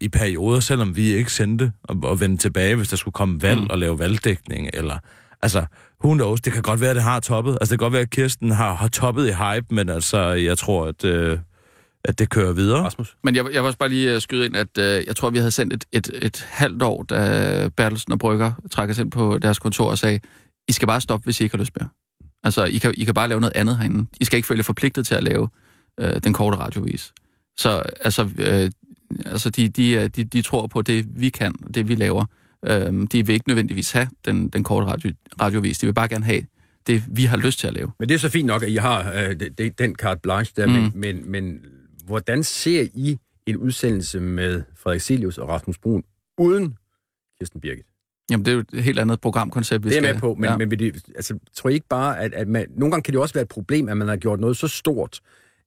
i perioder, selvom vi ikke sendte, og, og vende tilbage, hvis der skulle komme valg mm. og lave valgdækning, eller, altså, who knows, det kan godt være, at det har toppet. Altså, det kan godt være, at Kirsten har, har toppet i hype, men altså, jeg tror, at, øh, at det kører videre.
Rasmus?
Men jeg, jeg vil også bare lige øh, skyde ind, at øh, jeg tror, vi havde sendt et, et, et halvt år, da Bertelsen og Brygger trak os ind på deres kontor og sagde, I skal bare stoppe, hvis I ikke har lyst mere. Altså, I kan, I kan bare lave noget andet herinde. I skal ikke føle jer forpligtet til at lave øh, den korte radiovis. Så altså, øh, altså de, de, er- de, de tror på det, vi kan, og det vi laver. Øh, de vil ikke nødvendigvis have den, den korte radio, radiovis. De vil bare gerne have det, vi har lyst til at lave.
Men det er så fint nok, at I har øh, det, det, den carte blanche der,
mm.
men, men, men hvordan ser I en udsendelse med Frederik Silius og Rasmus Brun uden Kirsten Birgit?
Jamen, det er jo et helt andet programkoncept, vi
Det er
skal...
med på, men, ja. men vil det, altså, tror I ikke bare, at, at man, nogle gange kan det også være et problem, at man har gjort noget så stort,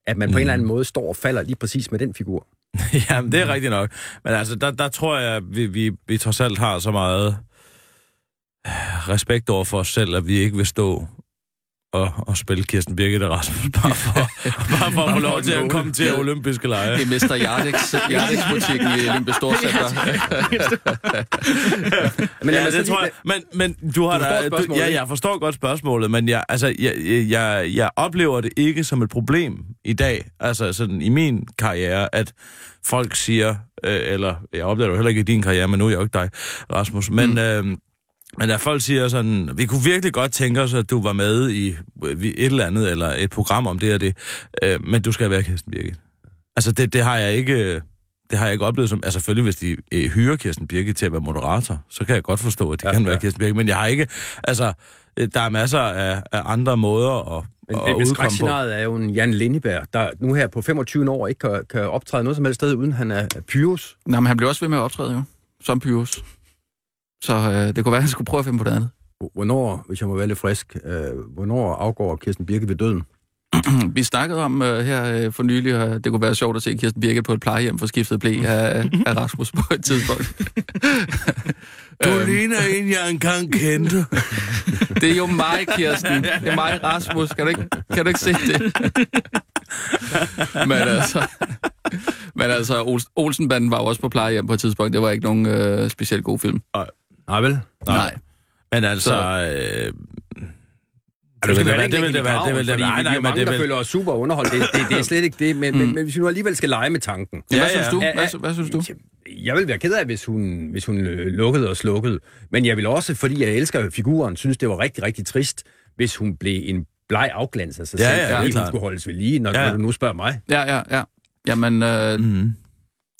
at man mm. på en eller anden måde står og falder lige præcis med den figur? *laughs*
Jamen, det er rigtigt nok. Men altså, der, der tror jeg, at vi, vi, vi trods alt har så meget øh, respekt over for os selv, at vi ikke vil stå og, og spille Kirsten Birgit og Rasmus, *laughs* bare for, bare for at få lov til at komme til olympiske lege.
Det er Mester Jardex, Jardex-butikken i Olympisk Storcenter. *laughs*
Men
ja, det tror jeg. Men, men du har
Du
da... Du, ja, jeg forstår godt spørgsmålet, men jeg, altså, jeg, jeg, jeg oplever det ikke som et problem i dag, altså sådan i min karriere, at folk siger, øh, eller jeg oplever det jo heller ikke i din karriere, men nu er jeg jo ikke dig, Rasmus, men... Mm. Øh, men at folk siger sådan, vi kunne virkelig godt tænke os, at du var med i øh, et eller andet, eller et program om det og det, øh, men du skal være Kirsten Birgit. Altså, det, det har jeg ikke... Det har jeg ikke oplevet som... Altså selvfølgelig, hvis de øh, hyrer Kirsten Birgit til at være moderator, så kan jeg godt forstå, at det ja,
Ja,
kan være
ja.
Kirsten Birgit. Men jeg har ikke... Altså, øh, der er masser af, af andre måder at,
Men,
udkomme på.
skrækscenariet er jo en Jan Lindeberg, der nu her på 25 år ikke kan, kan optræde noget som helst sted, uden han er Pyrus.
Nå, men han blev også ved med at optræde, jo. Som Pyrus. Så øh, det kunne være, at han skulle prøve at finde på det andet.
Hvornår, hvis jeg må være lidt frisk, øh, hvornår afgår Kirsten Birke ved døden? *clears throat*
Vi snakkede om uh, her uh, for nylig, og det kunne være sjovt at se Kirsten Birke på et plejehjem for skiftet blæ af, af Rasmus på et tidspunkt. *laughs*
Du
Øhm.
ligner en, jeg engang kendte. *laughs*
Det er jo mig, Kirsten. Det er mig, Rasmus. Kan du ikke, kan du ikke se det? *laughs* men altså, men altså Ols- Olsenbanden var jo også på plejehjem på et tidspunkt. Det var ikke nogen øh, specielt god film.
Nej, vel?
Nej.
Men altså...
Så-
Øh,
Det
vil det være, det vil det være, det vil det være. Nej,
Nej,
nej,
nej,
men
mange,
det
der
vil...
føler os super underholdt. Det, det, det er *laughs* slet ikke det, men, mm. men, men hvis vi nu alligevel skal lege med tanken.
Ja, hvad
Ja,
synes
ja.
du?
Ja,
Hvad,
ja.
hvad synes du?
Jeg vil være ked af, hvis hun, hvis hun øh, lukkede og slukkede. Men jeg vil også, fordi jeg elsker figuren, synes, det var rigtig, rigtig trist, hvis hun blev en bleg afglans af sig
Ja,
selv,
ja,
fordi
helt
hun skulle holdes ved lige, når,
Ja.
når du nu spørger mig.
Ja, ja, ja. Jamen, øh,
Mm.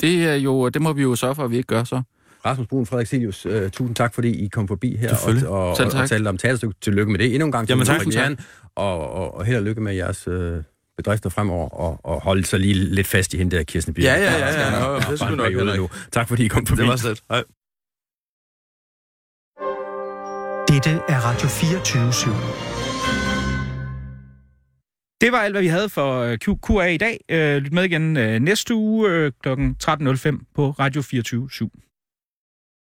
det, er jo, det må vi jo sørge for, at vi ikke gør så.
Rasmus Brun, Frederik Silius, øh, tusind tak, fordi I kom forbi her og, og, og,
tak.
og talte om teaterstykke. Tillykke med det endnu en gang.
Jamen, tak.
Premieren, Og, og, og held og lykke med jeres øh, bedrifter fremover, og, og holde sig lige lidt fast i hende der, Kirsten Birke.
Ja, ja, ja, ja, ja.
Bare
Det skulle nok heller ikke.
Tak fordi I kom forbi.
Det var slet. Hej.
Dette er Radio 24 /7.
Det var alt, hvad vi havde for øh, QA i dag. Øh, Lyt med igen øh, næste uge kl. 13.05 på Radio 24 /7.